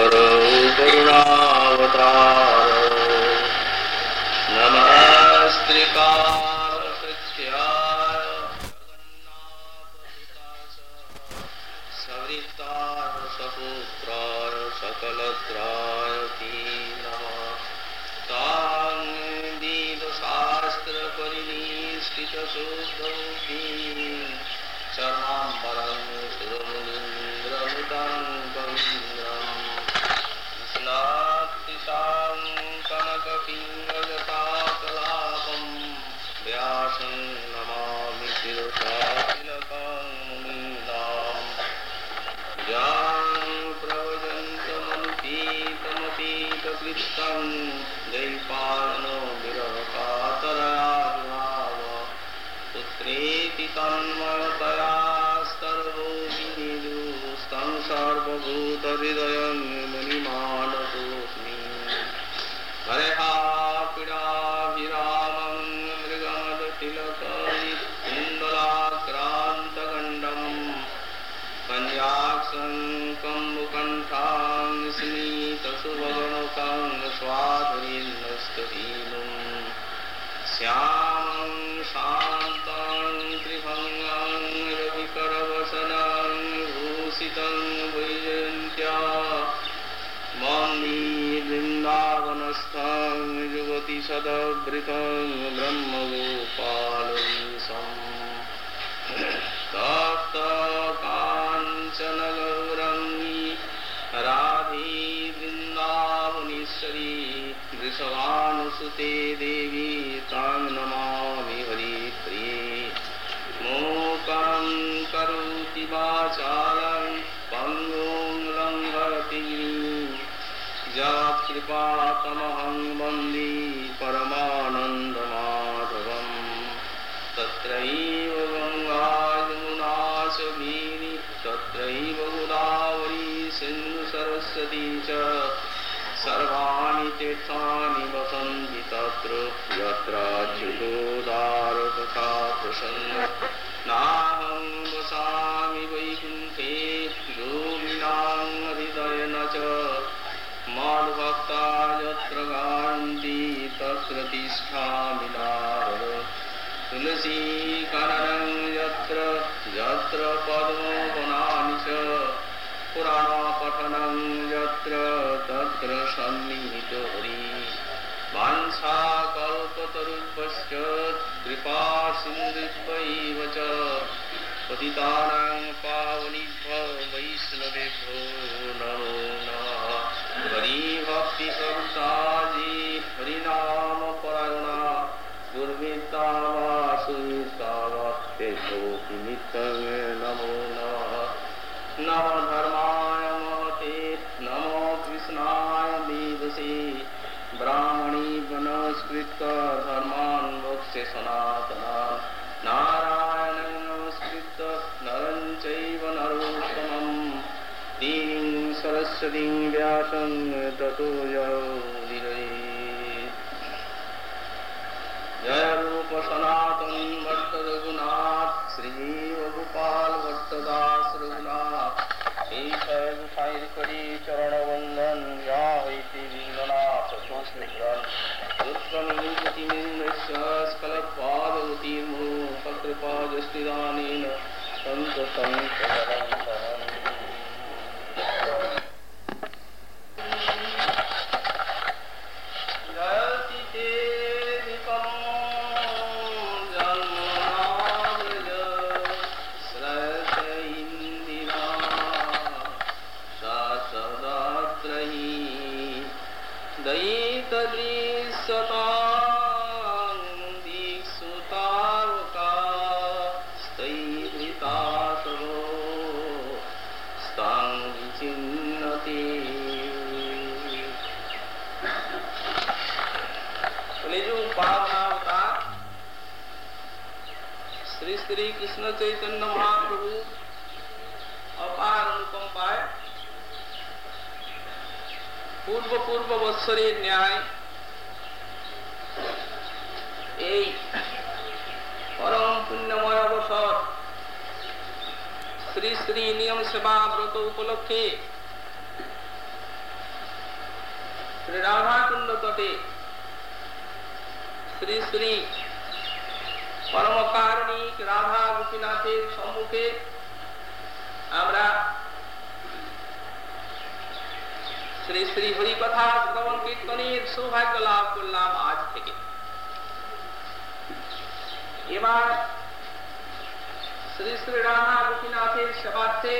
करो करुणावतार। नमस्त्रिका सवितार सपुत्रार सकलत्राय तान्वेदीतशास्त्रपरिनिष्ठितशुद्धौ वृषभानुसुते देवी तां नमामि हरिप्रिये। मोकं करोति वाचालं पङ्गुं लङ्घयति। यत्कृपातमहं वन्दे तीर्थानि वसन्ति तत्र प्रसन्न नाहं वसामि वैकुण्ठे योगिनां हृदयन च। मद्भक्ता यत्र गायन्ति तत्र तिष्ठामि नारद। तुलसीकरणं यत्र यत्र पद्मवनानि च पुराणपठनं यत्र तत्र कृपासिन्धुभ्यैव च। पतितानां नमो नमः हरिभक्तिसंसाजी हरिनामपरायणा दुर्मितावासुतावास्तेभ्योऽपि नित्यं नमो नमः वनस्कृत धर्मान् वक्ष्य सनातनान्। नारायणं नमस्कृत नरं चैव नरोत्तमम्। दीनीं सरस्वतीं जय रूप सनातन भट्ट रघुनाथ श्रीजीव गोपाल भट्टदास रघुनाथ ईशय गुसाई करी चरण वंदन तन्मूर्तिमिं निःस्यास्कलपादवतीर्मो सकृपा दृष्टिदानेन বৎসরের ন্যায় এই পরম পুণ্যময় অবসর শ্রী শ্রী নিয়ম সেবা ব্রত উপলক্ষে শ্রী রাধাকুণ্ড তটে শ্রী শ্রী পরমকারণিক রাধা গোপীনাথের সম্মুখে আমরা শ্রী শ্রী হরিকথা শ্রবণ কীর্তনের সৌভাগ্য লাভ করলাম আজ থেকে। এবার শ্রী শ্রী রাধা গোপীনাথের সেবার্থে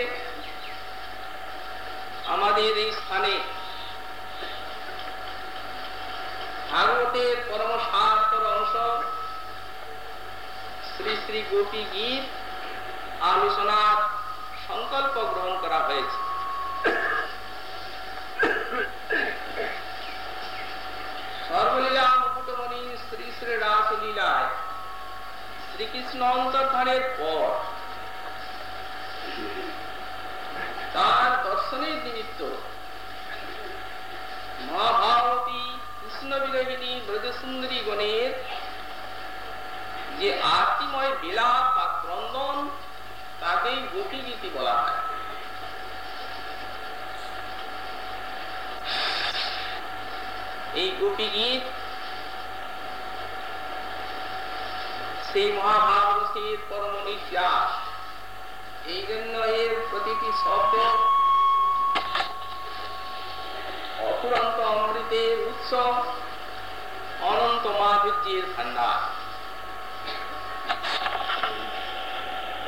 আমাদের এই স্থানে ভাগবতের পরম সার্থর অংশ শ্রী শ্রী গোপী গীত আলোচনার সংকল্প গ্রহণ করা হয়েছে সর্বলীলা মুকুটমণি শ্রী শ্রী রাসলীলায় শ্রীকৃষ্ণ অন্তর্ধানের পর তার দর্শনের নিমিত্ত মহাভারতী কৃষ্ণ বিরোহিনী ব্রজসুন্দরী গণের যে আরতিময় বিলাপ বা ক্রন্দন, তাকেই গোপী বলা হয়। এই গোপী গীত সেই মহাভারতের পরম নির্যাস এই জন্য এর প্রতিটি শব্দ অপুরন্ত অমৃতের উৎস, অনন্ত মাধুর্যের ভান্ডার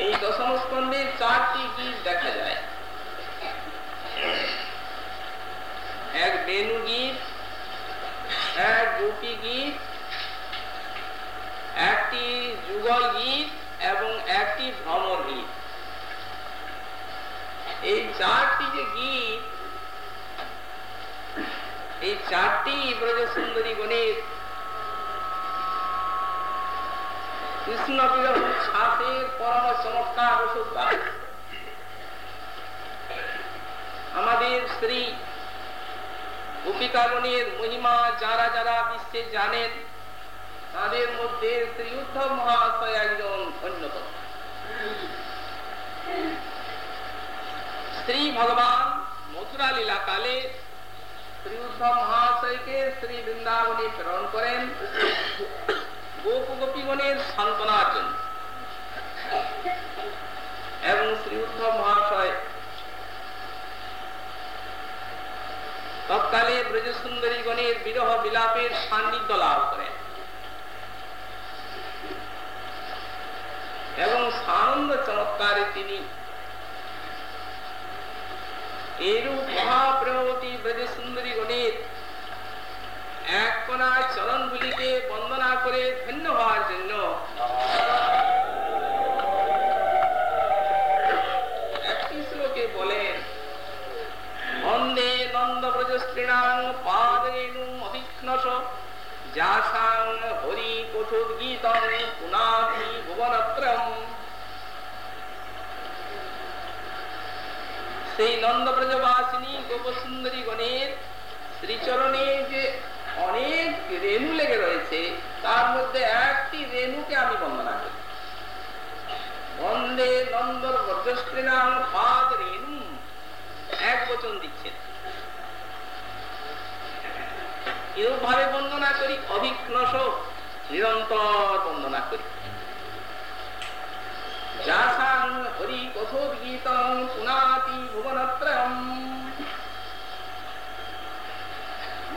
এই দশম স্কন্ধের চারটি গীত দেখা যায়। এক বেনু গীত, এক গোপী গীত একটি যুগল গীত এবং একটি ভ্রমর গীত। এই চারটি যে গীত, এই চারটি ব্রজ সুন্দরী গণের কৃষ্ণ শ্বাসের পরম চমৎকার ওষুধ আমাদের শ্রী গোপিকাগণের মহিমা যারা যারা বিশ্বে জানেন তাদের মধ্যে শ্রী উদ্ধব মহাশয় একজন অন্যতম। শ্রী ভগবান মথুরা লীলা কালে শ্রী উদ্ধব মহাশয়কে শ্রী বৃন্দাবনে প্রেরণ করেন। গোপ গোপীগণের সান্ত্বনার জন্য এবং শ্রী উদ্ধব মহাশয় তৎকালে ব্রজসুন্দরী গণের বিরহ বিলাপের সান্নিধ্য লাভ করেন। এবং সানন্দ চমৎকারে তিনি এরূপ মহাপ্রভতী ব্রজে সুন্দরী গণিত এক কোনা চরণ গুলিকে বন্দনা করে ধন্য হওয়ার জন্য সেই নন্দ ব্রজবাসিনী গোপসুন্দরী গণের শ্রীচরণে যে অনেক রেণু লেগে রয়েছে, তার মধ্যে একটি রেণুকে আমি বন্দনা করি। বন্দে নন্দর বজ্রস্ত্রীনাম পাদ রেণু, এক বচন দিচ্ছেন এরূপ ভাবে বন্দনা করি অভিঘ্নস নিরন্তর বন্দনা করি। হরি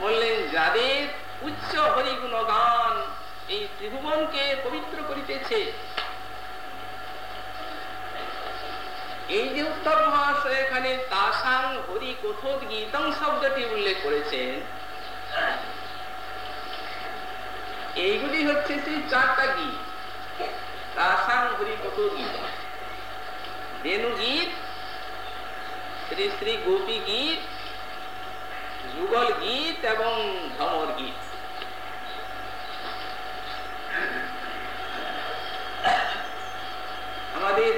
বললেন, যাদের উচ্চ হরিগুণ গান এই ত্রিভুবনকে পবিত্র করিতেছে, এই যে উত্তর মহাশয় এখানে তাসাং হরি কথোদ গীতং শব্দটি উল্লেখ করেছেন, এইগুলি হচ্ছে সেই চারটা গীত। শ্রী শ্রী গোপী গীত, যুগল গীত এবং গীত। আমাদের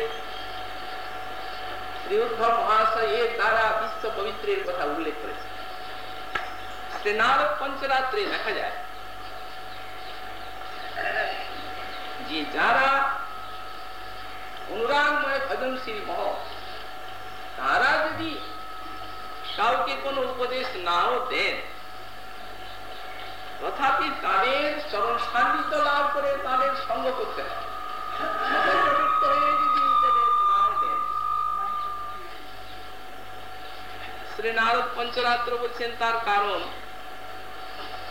শ্রী উদ্ধব দ্বারা বিশ্ব পবিত্রের কথা উল্লেখ করেছে পঞ্চরাত্রে দেখা যায় যে যারা অনুরাগময় ভজনশীল মহ তারা যদি কাউকে কোনো উপদেশ নাও দেন তথাপি তাদের চরণ সান্নিধ্য লাভ করে তাদের সঙ্গ করতে হবে শ্রী নারদ পঞ্চরাত্র বলছেন তার কারণ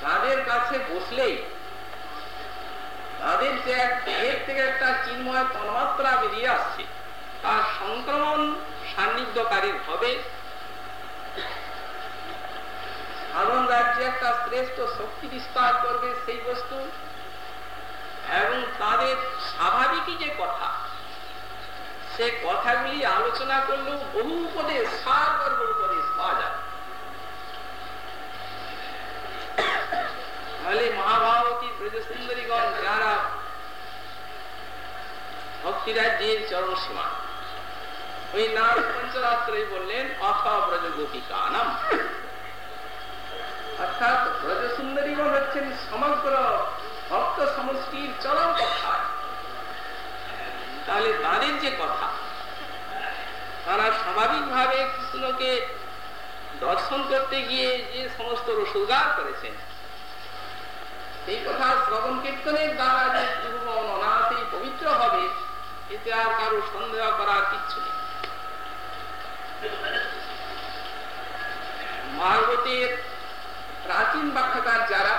তাদের কাছে বসলেই তাদের যে এক দেহের থেকে একটা চিন্ময় তন্মাত্রা বেরিয়ে আসছে, তার সংক্রমণ সান্নিধ্যকারীর হবে। সাধন রাজ্যে একটা শ্রেষ্ঠ শক্তি বিস্তার করবে সেই বস্তু। এবং তাদের স্বাভাবিকই যে কথা, সে কথাগুলি আলোচনা করলেও বহু উপদেশ সার উপদেশ পাওয়া যায় তাহলে মহাভারতী ব্রজসুন্দরীগণ, যারা ভক্তিরাজ্যের চরম সীমা। ওই নাম পঞ্চরাত্রে বললেন অথ ব্রজ গোপিকা নাম অর্থাৎ ব্রজসুন্দরীগণ হচ্ছেন সমগ্র ভক্ত সমষ্টির চরম কথা তাহলে তাদের যে কথা, তারা স্বাভাবিকভাবে কৃষ্ণকে দর্শন করতে গিয়ে যে সমস্ত রসুগার করেছেন সেই কথা শ্রবণ কীর্তনের দ্বারা যে ত্রিভুবন অনাথেই পবিত্র হবে, এতে আর কারও সন্দেহ করার কিচ্ছু নেই। ভাগবতের প্রাচীন ব্যাখ্যাকার যারা,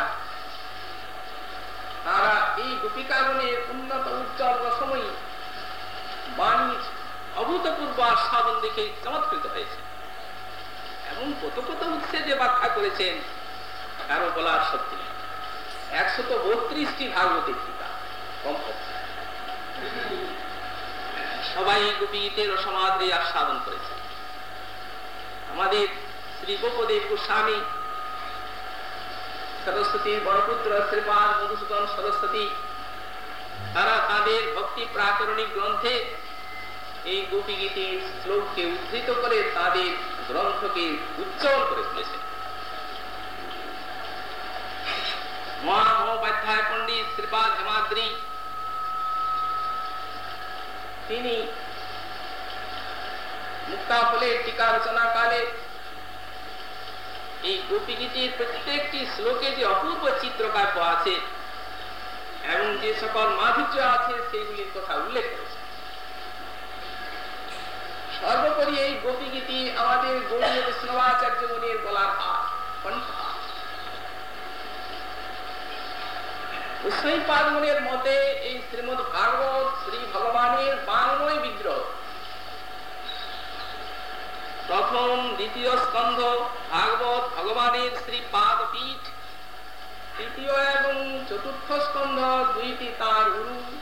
তারা এই গোপিকাগণের উন্নত উজ্জ্বল রসময়ী বাণীর অভূতপূর্ব আস্বাদন দেখে চমৎকৃত হয়েছে। এমন কত কত উৎসে যে ব্যাখ্যা করেছেন, কারও বলার সত্যি একশত বত্রিশটি কমপক্ষে। সবাই আস্বাদন করেছে। আমাদের শ্রী গোপদেব গোস্বামী সরস্বতীর শ্রীপাদ মধুসূদন সরস্বতী, তারা তাদের ভক্তি প্রাকরণিক গ্রন্থে এই গোপী গীতির শ্লোককে উদ্ধৃত করে তাদের গ্রন্থকে উজ্জ্বল করে তুলেছেন। মহামহোপাধ্যায় পণ্ডিত শ্রীপাদ হেমাদ্রি তিনি মুক্তাফলের টিকা রচনা কালে এই গোপী গীতির প্রত্যেকটি শ্লোকে যে অপূর্ব চিত্রকাব্য আছে এবং যে সকল মাধুর্য আছে সেইগুলির কথা উল্লেখ করেছে সর্বোপরি এই গোপী গীতি আমাদের গৌরী বৈষ্ণবাচার্য মুনির বলার হাত কণ্ঠহার মুনির মতে এই শ্রীমদ ভাগবত শ্রী ভগবানের বাংময় বিগ্রহ। প্রথম, দ্বিতীয় স্কন্ধ, ভাগবত ভগবানের শ্রী পাদ পীঠ তৃতীয় এবং চতুর্থ স্কন্ধ, দুইটি তার উরু।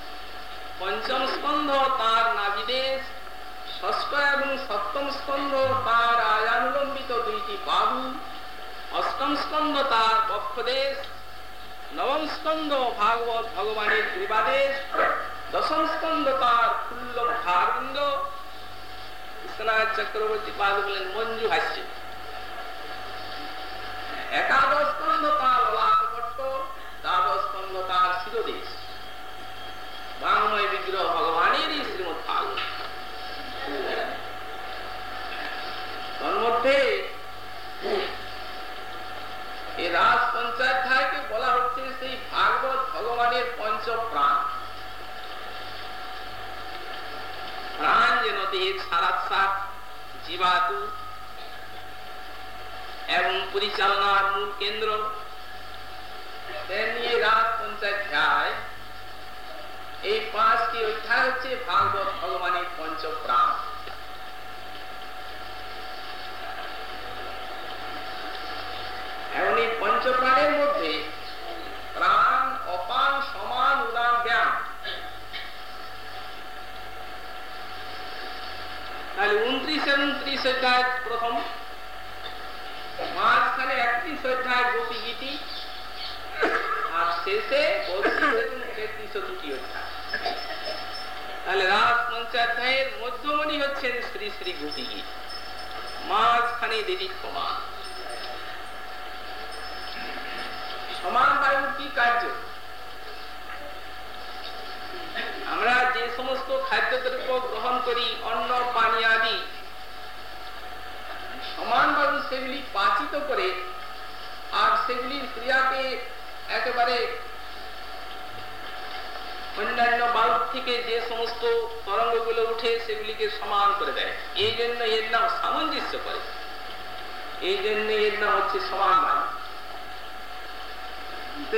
পঞ্চম স্কন্ধ, তার নাবিদেশ ষষ্ঠ এবং সপ্তম স্কন্ধ, তার আয়ানুলম্বিত দুইটি বাহু। অষ্টম স্কন্ধ, তার বক্ষদেশ। নবম স্কন্ধ ভাগবত ভগবানের কৃপাদেশ দশম স্কন্ধ তার ফুল্ল ভারবৃন্দ বিশ্বনাথ চক্রবর্তী পাদ বলেন, মঞ্জু হাস্য একাদশ স্কন্ধ তার লাখপট্ট দ্বাদশ স্কন্ধ তার শিরদেশ। বাংময় বিগ্রহ ভগবানেরই শ্রীমৎ ভাগবত তন্মধ্যে এই রাজ পঞ্চাধ্যায়কে বলা হচ্ছে সেই ভাগবত ভগবানের পঞ্চ প্রাণ প্রাণ যেন দেহের সারাৎসার জীবাতু এবং পরিচালনার মূল কেন্দ্র। এই পাঁচটি অধ্যায় হচ্ছে ভাগবত ভগবানের পঞ্চ প্রাণ এমন এই পঞ্চপ্রাণের মধ্যে প্রাণ, অপান, সমান, উদান, জ্ঞান। তাহলে উনত্রিশ ত্রিশ অধ্যায় প্রথম। মাঝখানে একত্রিশ অধ্যায় গোপী গীতি আর শেষে তেত্রিশ দুটি অধ্যায়। তাহলে রাস পঞ্চাধ্যায়ের মধ্যমণি হচ্ছেন শ্রী শ্রী গোপী গীত মাঝখানে দেবী প্রমাণ সমান বায়ুর কি কার্য? আমরা যে সমস্ত খাদ্যদ্রব্য গ্রহণ করি, অন্ন, পানি আদি সমান বায়ু সেগুলি পাচিত করে আর সেগুলির ক্রিয়াকে একেবারে অন্যান্য বায়ু থেকে যে সমস্ত তরঙ্গগুলো উঠে সেগুলিকে সমান করে দেয়। এই জন্য এর নাম সামঞ্জস্য করে। এই জন্য এর নাম হচ্ছে সমান বায়ু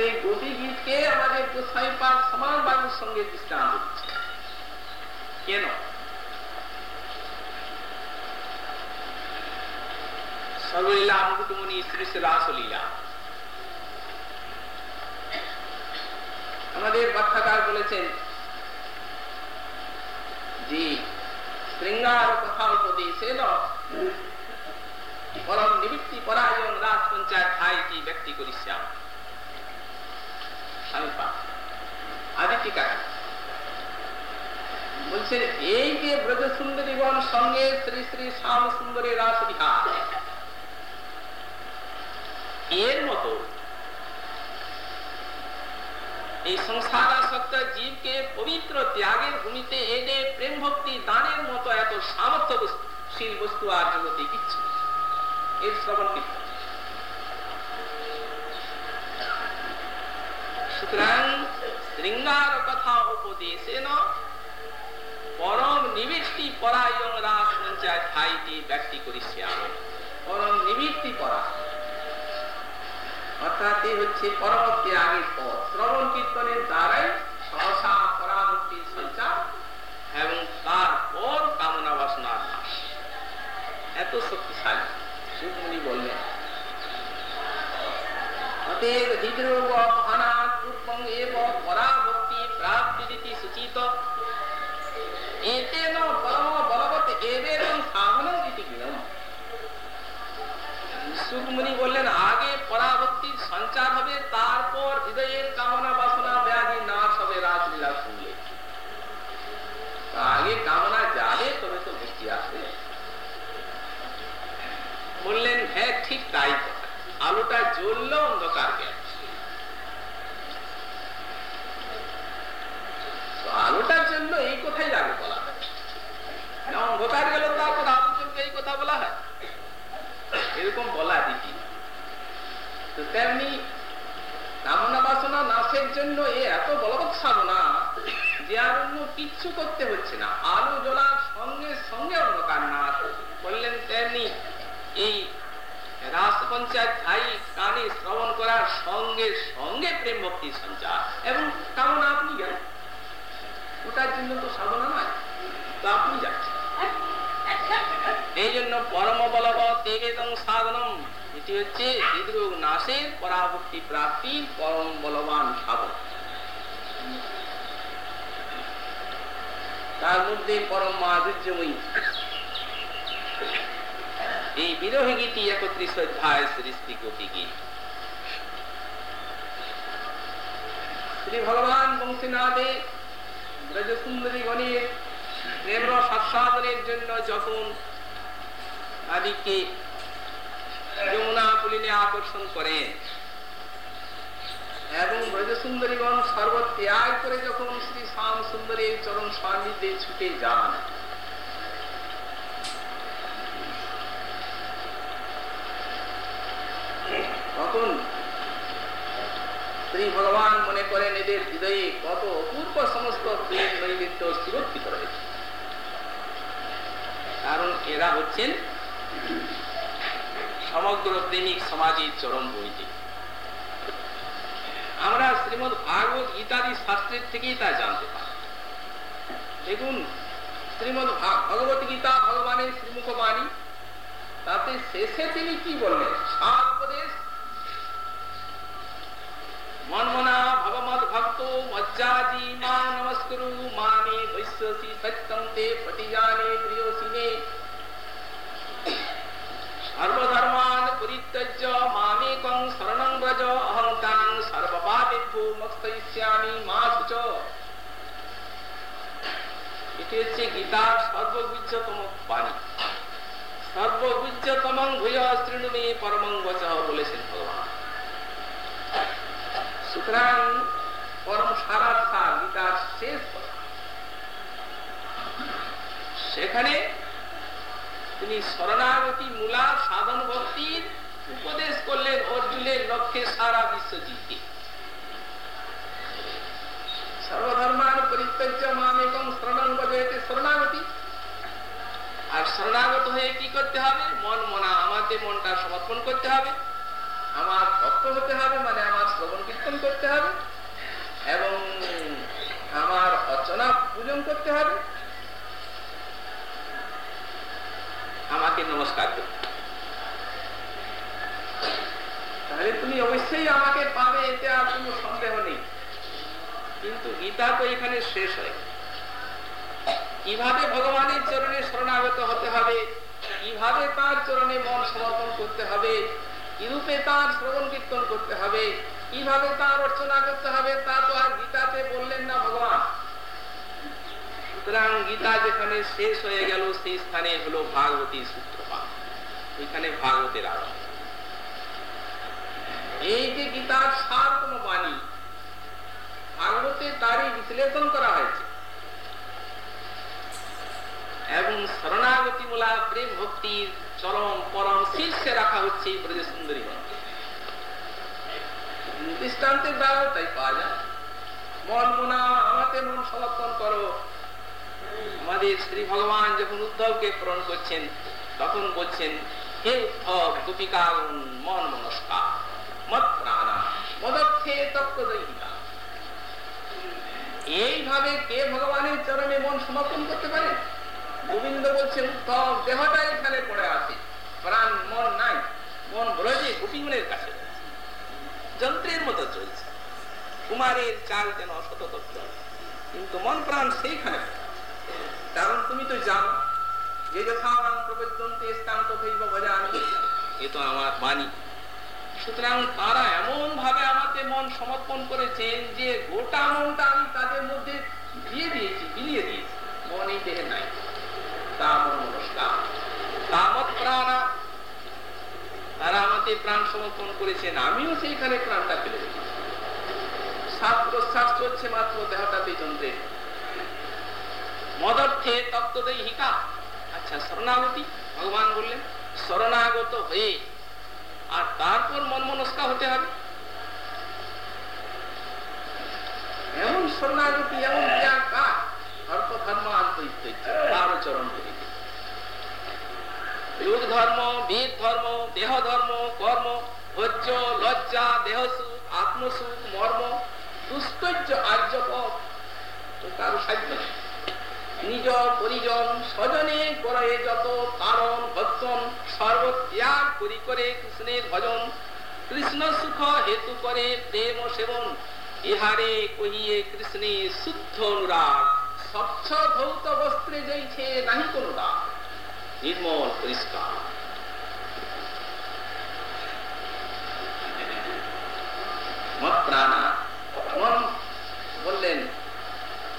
এই গতি গীতকে আমাদের গোসাই পাক সমান বায়ুর সঙ্গে দৃষ্টান্ত কেন? সর্বলীলা আমকুটুমনি রাসলীলা আমাদের বলেছেন শৃঙ্গার কথা উপদেশে পরম নিবৃত্তি পরায়ণ রাজ পঞ্চায়েত ব্যক্তি বলছেন এই যে ব্রজ সুন্দরীগণ সঙ্গে শ্রী শ্রী শ্যাম সুন্দরী রাস বিহার এর মতো। এই সংসারাসক্ত জীবকে পবিত্র ত্যাগের ভূমিতে এনে প্রেম ভক্তি দানের মতো এত সামর্থ্যশীল বস্তু আর জগতে কিচ্ছু এর শ্রবণ সুতরাং শৃঙ্গার কথা উপদেশেন, পরম নিবৃত্তি পরায়ণ রাস পঞ্চায়েত ব্যক্তি করিষ্যাম পরম নিবৃত্তি পরা অর্থাৎ এই হচ্ছে পরম ত্যাগের পথ। শ্রবণ কীর্তনের দ্বারাই সহসা পরামুক্তির সঞ্চার এবং তারপর কামনা বাসনার নাশ। এত শক্তিশালী, সুখমণি বললেন। সূচিত। এতেন পরম বলবত এবেদং সাধনং ইতি সুখমণি বললেন পরাভক্তির সঞ্চার হবে, তারপর হৃদয়ের কামনা বাসনা, ব্যাধি, নাশ হবে রাজলীলা শুনলে। আগে কামনা যাবে তবে তো মুক্তি আসবে। বললেন হ্যাঁ ঠিক তাই আলোটা জ্বললো অন্ধকার গেল। আলোটার জন্য এই কথাই আগে বলা হয়। অন্ধকার গেল, তারপর আলো চলবে এই কথা বলা হয়। এরকম বলা দিদি। তো তেমনি কামনা বাসনা নাশের জন্য এ এত বলবৎ সাধনা যে আর অন্য কিচ্ছু করতে হচ্ছে না। আলো জ্বলার সঙ্গে সঙ্গে অন্ধকার নাশ বললেন তেমনি এই রাস পঞ্চায়েত ভাই কানে শ্রবণ করার সঙ্গে সঙ্গে প্রেম ভক্তি সঞ্চার। এবং কামনা আপনি গেল ওটার জন্য তো সাধনা নয় তো আপনি যাচ্ছেন। এই জন্য পরম বলবৎ সাধনম এটি হচ্ছে হৃদরোগ নাশের পরাভক্তি প্রাপ্তির পরম বলবান সাধন তার মধ্যে পরম মাধুর্যময়ী। এই বিরহ গীতি একত্রিশ অধ্যায় শ্রী গোপী গীত। শ্রী ভগবান বংশীনাথে ব্রজ সুন্দরী গণের প্রেম সাস্বাদনের জন্য যখন তাদেরকে যমুনা পুলিনে আকর্ষণ করেন এবং ব্রজ সুন্দরীগণ সর্বত্যাগ করে যখন শ্রী শ্যাম সুন্দরের চরণ সান্নিধ্যে ছুটে যান। তখন শ্রী ভগবান মনে করেন, এদের হৃদয়ে কত অপূর্ব সমস্ত প্রেম নৈবেদ্য সুরক্ষিত রয়েছে। কারণ এরা হচ্ছেন সমগ্র প্রেমিক সমাজের চরম বইটি আমরা শ্রীমদ ভাগবত গীতাদি শাস্ত্রের থেকেই তা জানতে পারি। দেখুন, শ্রীমদ ভগবত গীতা ভগবানের শ্রীমুখ বাণী তাতে শেষে তিনি কি বললেন? মনমনা ভগবত ভক্ত মজ্জাদি মা নমস্কুরু মানে বৈশ্বসি সত্যম তে প্রতিজানে মামেকং শরণং অহং তাং সর্বপাপেভ্যো মা শুচ এটি হচ্ছে গীতার সর্বগুজ্জতম বাণী সর্বগুজ্জতম ভূয় পরমং বচ বলেছেন ভগবান সুতরাং পরম গীতার শেষ সেখানে তিনি শরণাগতি, মূলা সাধন ভক্তির উপদেশ করলেন অর্জুনের লক্ষ্যে সারা বিশ্বজিৎকে সর্বধর্মান পরিত্যজ্য মামেকম শরণাম গজয়তে শরণাগতি। আর শরণাগত হয়ে কি করতে হবে? মন মনা, আমাকে মনটা সমর্পণ করতে হবে। আমার ভক্ত হতে হবে মানে আমার শ্রবণ কীর্তন করতে হবে। এবং আমার অচনা পূজন করতে হবে। আমাকে নমস্কার করতে তাহলে তুমি অবশ্যই আমাকে পাবে, এতে আর কোনো সন্দেহ নেই। কিন্তু গীতা তো এখানে শেষ হয়। কীভাবে ভগবানের চরণে শরণাগত হতে হবে? কীভাবে তার চরণে মন সমর্পণ করতে হবে? কিরূপে তার শ্রবণ কীর্তন করতে হবে? কীভাবে তার অর্চনা করতে হবে? তা তো আর গীতাতে বললেন না ভগবান। সুতরাং গীতা যেখানে শেষ হয়ে গেল, সেই স্থানে হলো ভাগবতী সূত্রপাত। এখানে ভাগবতের আরম্ভ। এই যে গীতার সারতম বাণী, ভাগবতে তারই বিশ্লেষণ করা হয়েছে। এবং শরণাগতি মূলা প্রেম ভক্তির চরম পরম শীর্ষে রাখা হচ্ছে ব্রজ সুন্দরী দৃষ্টান্তের দ্বারাও তাই পাওয়া যায়। মন মনা, আমাকে মন সমর্পণ করো। আমাদের শ্রী ভগবান যখন উদ্ধবকে প্রেরণ করছেন, তখন বলছেন, হে উদ্ধব গোপিকা মন মনস্কা এইভাবে কে ভগবানের চরণে মন সমর্পণ করতে পারে? গোবিন্দ বলছে উদ্ধব দেহটা এখানে পড়ে আছে। প্রাণ, মন নাই। মন ব্রজে গোপীগুণের কাছে। যন্ত্রের মতো চলছে। কুমারের চাল যেন অসতত কিন্তু মন প্রাণ সেইখানে। কারণ তুমি তো জানো, যে যথানাম প্রবদ্ধন্তে স্থান তথৈব ভজামি। এ তো আমার বাণী। সুতরাং তারা এমন ভাবে আমাকে মন সমর্পণ করেছেন যে গোটা মনটা আমি তাদের মধ্যে দিয়ে দিয়েছি, বিলিয়ে দিয়েছি। মন এই দেহে নাই। তারা আচ্ছা শরণাগতি। ভগবান বললেন, শরণাগত হয়ে। আর মনস্কা হতে হবে। এমন শরণাগতি এমন কার ধর্ম চরণ যোগ ধর্ম, বেদ ধর্ম, দেহ ধর্ম, কর্ম ভোজ্য লজ্জা আত্মসুখ, মর্ম দুষ্কর্য আর্য পথ কারও সাধ্য নিজ পরিজন, স্বজনে করে যত কারণ ভক্ষণ, সর্বত্যাগ করি করে কৃষ্ণের ভজন কৃষ্ণ সুখ হেতু করে প্রেম সেবন। ইহারে কহিয়ে কৃষ্ণে শুদ্ধ অনুরাগ। স্বচ্ছ ধৌত বস্ত্রে যাইছে নাহি কোনো দাগ। নির্মল পরিষ্কার।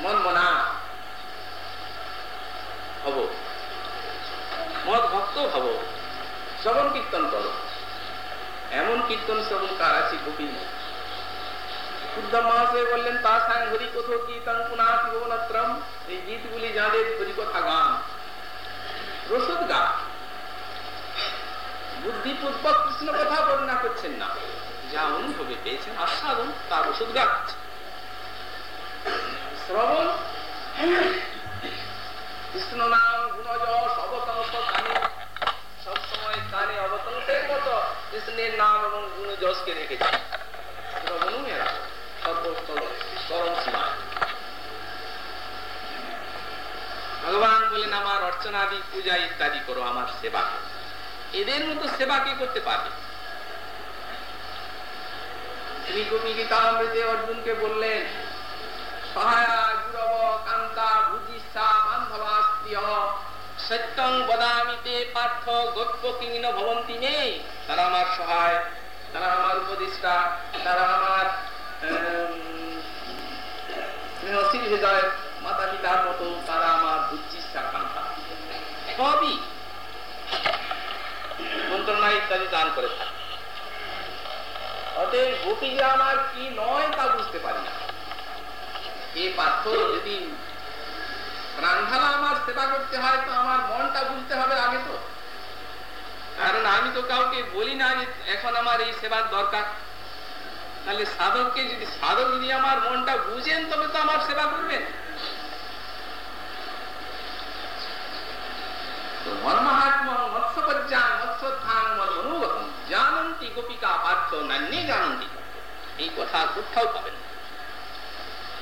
মন মনা হব। মত ভক্ত হব। শ্রবণ কীর্তন করো। এমন কীর্তন শ্রবণ কার আছে গোপীন শুদ্ধ মহাশয় বললেন, তা সাং হরি কথ কীর্তন পুনাথ এই গীতগুলি যাদের হরি গান। রসদ গা। বুদ্ধিপূর্বক কৃষ্ণ কথা বর্ণনা করছেন না। পেয়েছেন তার গাচ্ছে শ্রবণ। কৃষ্ণ নাম গুণযশ কৃষ্ণের নাম এবং রেখেছে এরা সর্বস্তরণ সীমায় ভগবান বলেন, আমার অর্চনাদি, পূজা ইত্যাদি করো, আমার সেবা এদের মতো সেবা কে করতে পারবে অর্জুনকে বললেন, সহায়া গুরব কান্তা স্ত্রিয় সত্যং বদামিতে পার্থ গপ্য কিঙ্গিন ভবন্তি মে। তারা আমার সহায়, তারা আমার উপদেষ্টা, তারা আমার স্নেহশীল কান্তা সবই ইত্যাদি দান করে থাকে। অতএব গোপী যে আমার কি নয় তা বুঝতে পারি না। এ পার্থ যদি রান্ধালা আমার সেবা করতে হয় তো আমার মনটা বুঝতে হবে আগে তো। কারণ আমি তো কাউকে বলি না যে এখন আমার এই সেবার দরকার। তাহলে সাধককে যদি সাধক যদি আমার মনটা বুঝেন, তবে তো আমার সেবা করবেন।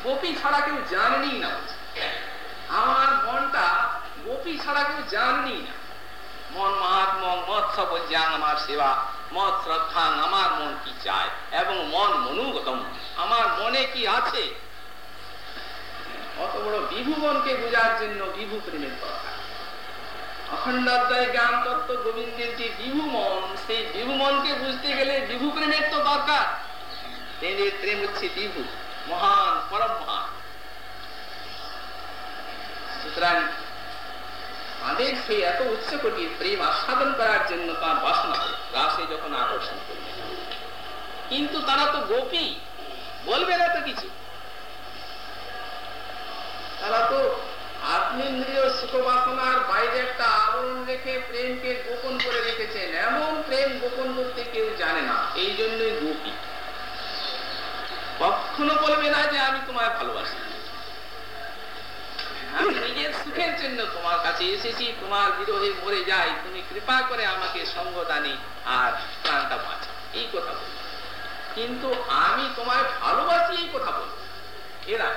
গোপী ছাড়া কেউ জানেনি না। আমার মনটা গোপী ছাড়া কেউ জানেনি না। মন মহাত্ম, মৎস্য পর্যাং আমার সেবা মত শ্রদ্ধাং আমার মন কি চায়, এবং মন মনুগতম, আমার মনে কি আছে? অত বড় বিভু মনকে বোঝার জন্য বিভু প্রেমের দরকার অখণ্ডাধ্যায় জ্ঞান তত্ত্ব গোবিন্দের যে বিভু মন সেই বিভু মনকে বুঝতে গেলে বিভু প্রেমের তো দরকার। প্রেমের প্রেম হচ্ছে বিভু, মহান পরম মহান সুতরাং আমাদের সেই এত উচ্চ কোটির প্রেম আস্বাদন করার জন্য তার বাসনা রাসে যখন আকর্ষণ করবে কিন্তু তারা তো গোপী, বলবে না তো কিছু। তারা তো আত্মেন্দ্রীয় সুখ বাসনার বাইরে একটা আবরণ রেখে প্রেমকে গোপন করে রেখেছেন। এমন প্রেম গোপন করতে কেউ জানে না এই জন্যই গোপী। কখনো বলবে সুখের জন্য তোমার কাছে এসেছি, তোমার বিরোধে মরে যাই, তুমি কৃপা করে আমাকে সঙ্গ দানি আর প্রাণটা বাঁচা এই কথা বল। কিন্তু আমি তোমায় ভালোবাসি এই কথা বল। এরা,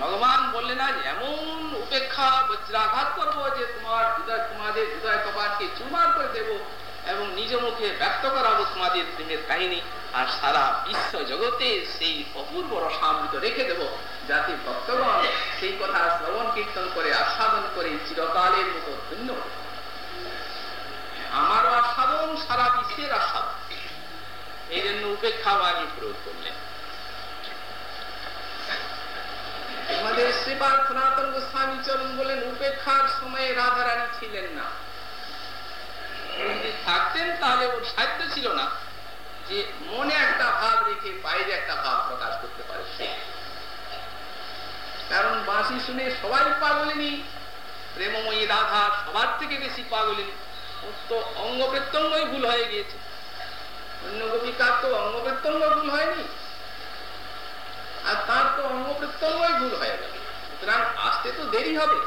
ভগবান বললেন না, এমন উপেক্ষা বজ্রাঘাত করব যে তোমার হৃদয়, তোমাদের হৃদয় কপাটকে চুমার করে দেব এবং নিজ মুখে ব্যক্ত করাবো তোমাদের প্রেমের কাহিনী। আর সারা বিশ্ব জগতে সেই অপূর্ব রসামৃত রেখে দেব যাতে ভক্তগণ সেই কথা শ্রবণ কীর্তন করে, আস্বাদন করে চিরকালের মতো ধন্য। আমারও আস্বাদন, সারা বিশ্বের আস্বাদন। এই জন্য উপেক্ষা বাণী প্রয়োগ করলেন আমাদের শ্রীপাদ সনাতন গোস্বামী চরণ বলেন, উপেক্ষার সময়ে রাধারানী ছিলেন না। থাকতেন, তাহলে ওর সাহিত্য ছিল না যে মনে একটা ভাব রেখে বাইরে একটা ভাব প্রকাশ করতে পারে কারণ বাঁশি শুনে সবাই পাগলিনি, প্রেমময়ী রাধা সবার থেকে বেশি পাগলিনি। তো অঙ্গ প্রত্যঙ্গই ভুল হয়ে গিয়েছে। অন্য গোপিকার তো অঙ্গ প্রত্যঙ্গ ভুল হয়নি? আর তার তো অঙ্গ প্রত্যঙ্গই ভুল হয়ে গেল। সুতরাং আসতে তো দেরি হবে।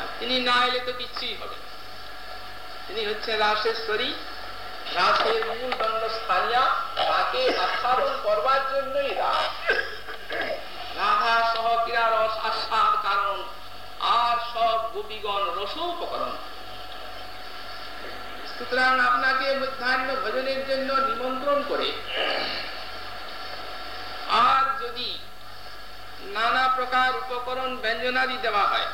আর তিনি না এলে তো কিচ্ছুই হবে তিনি হচ্ছে রাসেশ্বরী। রাসের মূল দণ্ডস্থানিয়া, তাকে আস্বাদন করবার জন্যই রাস। রাধা সহ ক্রীড়া রস আস্বাদ কারণ আর সব গোপীগণ রসোপকরণ। সুতরাং আপনাকে মধ্যাহ্ন ভোজনের জন্য নিমন্ত্রণ করে, আর যদি নানা প্রকার উপকরণ ব্যঞ্জনাদি দেওয়া হয়,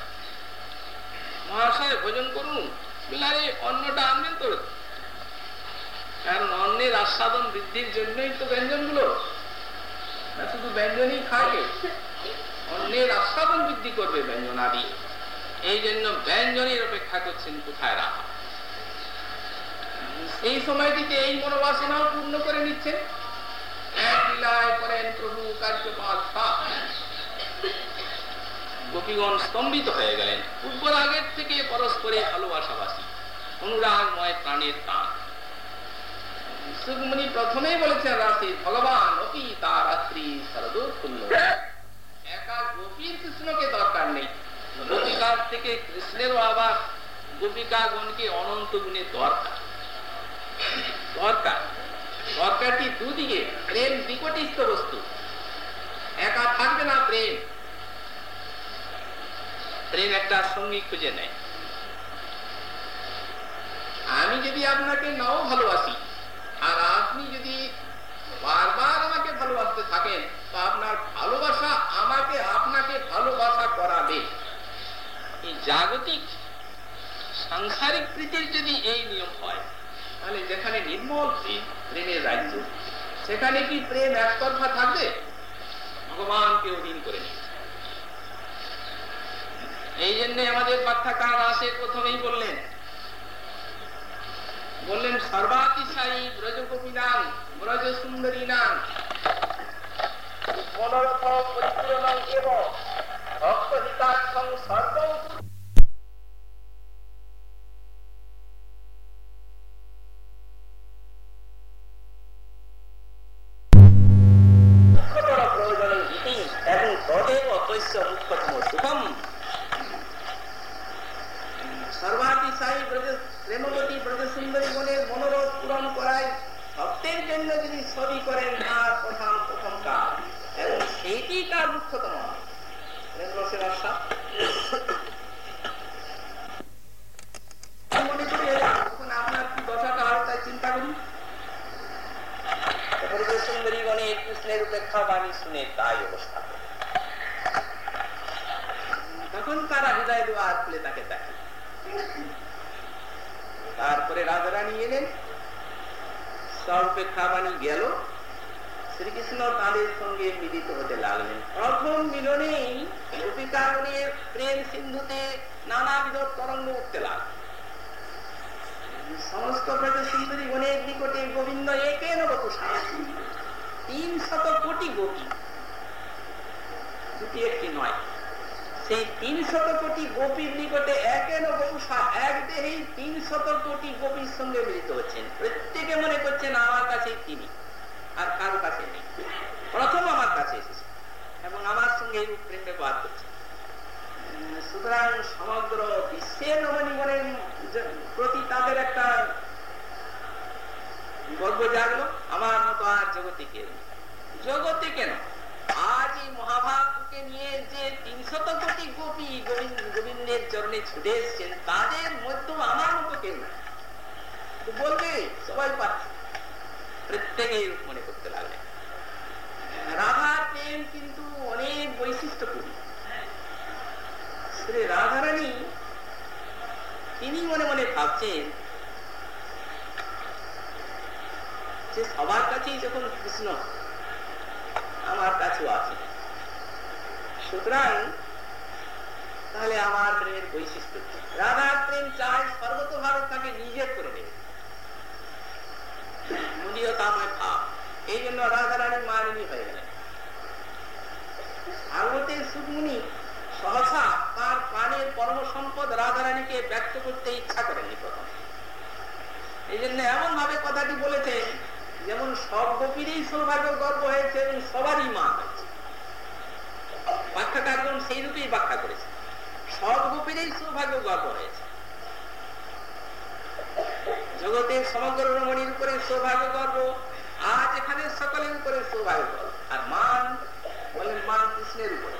মহাশয় ভোজন করুন, বিলারে অন্নটা আনবেন তো। কারণ অন্নের আস্বাদন বৃদ্ধির জন্যই তো ব্যঞ্জনগুলো শুধু ব্যঞ্জনই খায়? অন্যের আস্বাদন বৃদ্ধি করবে ব্যঞ্জনাদি। এই জন্য ব্যঞ্জনের অপেক্ষা করছেন কোথায় রাখা এই সময়টিতে এই মনোবাসনাও পূর্ণ করে নিচ্ছেন। অনুরাগময় প্রাণের টান সুগমণি প্রথমেই বলেছেন রাশি ভগবান অপি তা রাত্রি একা গোপীর কৃষ্ণকে দরকার নেই। গোপিকার থেকে কৃষ্ণেরও আবার গোপিকাগণকে অনন্ত গুণে দরকার। দরকার। দরকারটি দুদিকে, প্রেম বিকটিস্থ বস্তু। একা থাকবে না প্রেম। প্রেম একটা সঙ্গী খুঁজে নেয়। আমি যদি আপনাকে নাও ভালোবাসি আর আপনি যদি বারবার আমাকে ভালোবাসতে থাকেন, তো আপনার ভালোবাসা আমাকে আপনাকে ভালোবাসা করাবে। এই জাগতিক, সাংসারিক প্রীতির যদি এই নিয়ম হয়, তাহলে যেখানে নির্মল প্রেম প্রেমের রাজ্য, সেখানে কি প্রেম একতরফা থাকবে? ভগবানকে অধীন করে এই জন্য আমাদের ব্যাখ্যাকার আসে প্রথমেই বললেন বললেন সর্বাতিশায়ী ব্রজ কপিনাং ব্রজ সুন্দরী নাম। মনোরথ পরিপূরণ এবং ভক্ত হিতাক্ষ সর্বং তিনি মনে মনে ভাবছেন যে সবার কাছেই যখন কৃষ্ণ, আমার কাছেও আছে। সুতরাং তাহলে আমার প্রেমের বৈশিষ্ট্য রাধার প্রেম চায় সর্বত ভারত তাকে নিজের করে নেবে। মুদীয়তাময় ভাব, এই জন্য রাধারানী মারিনী হয়ে গেলেন। ভাগবতের সুখমুনি সহসা তার প্রাণের পরম সম্পদ রাধারানীকে ব্যক্ত করতে ইচ্ছা করেননি প্রথম। এই জন্য এমন ভাবে কথাটি বলেছেন, যেমন সব গোপীরই সৌভাগ্য গর্ব হয়েছে এবং সবারই মা ব্যাখ্যাকারগণ সেই রূপেই ব্যাখ্যা করেছে। সৌভাগ্য গর্ব হয়েছে। জগতের সমগ্র রমণীর উপরে সৌভাগ্য গর্ব আজ এখানে সকলের উপরে সৌভাগ্য গর্ব আর মান বলেন মান কৃষ্ণের উপরে।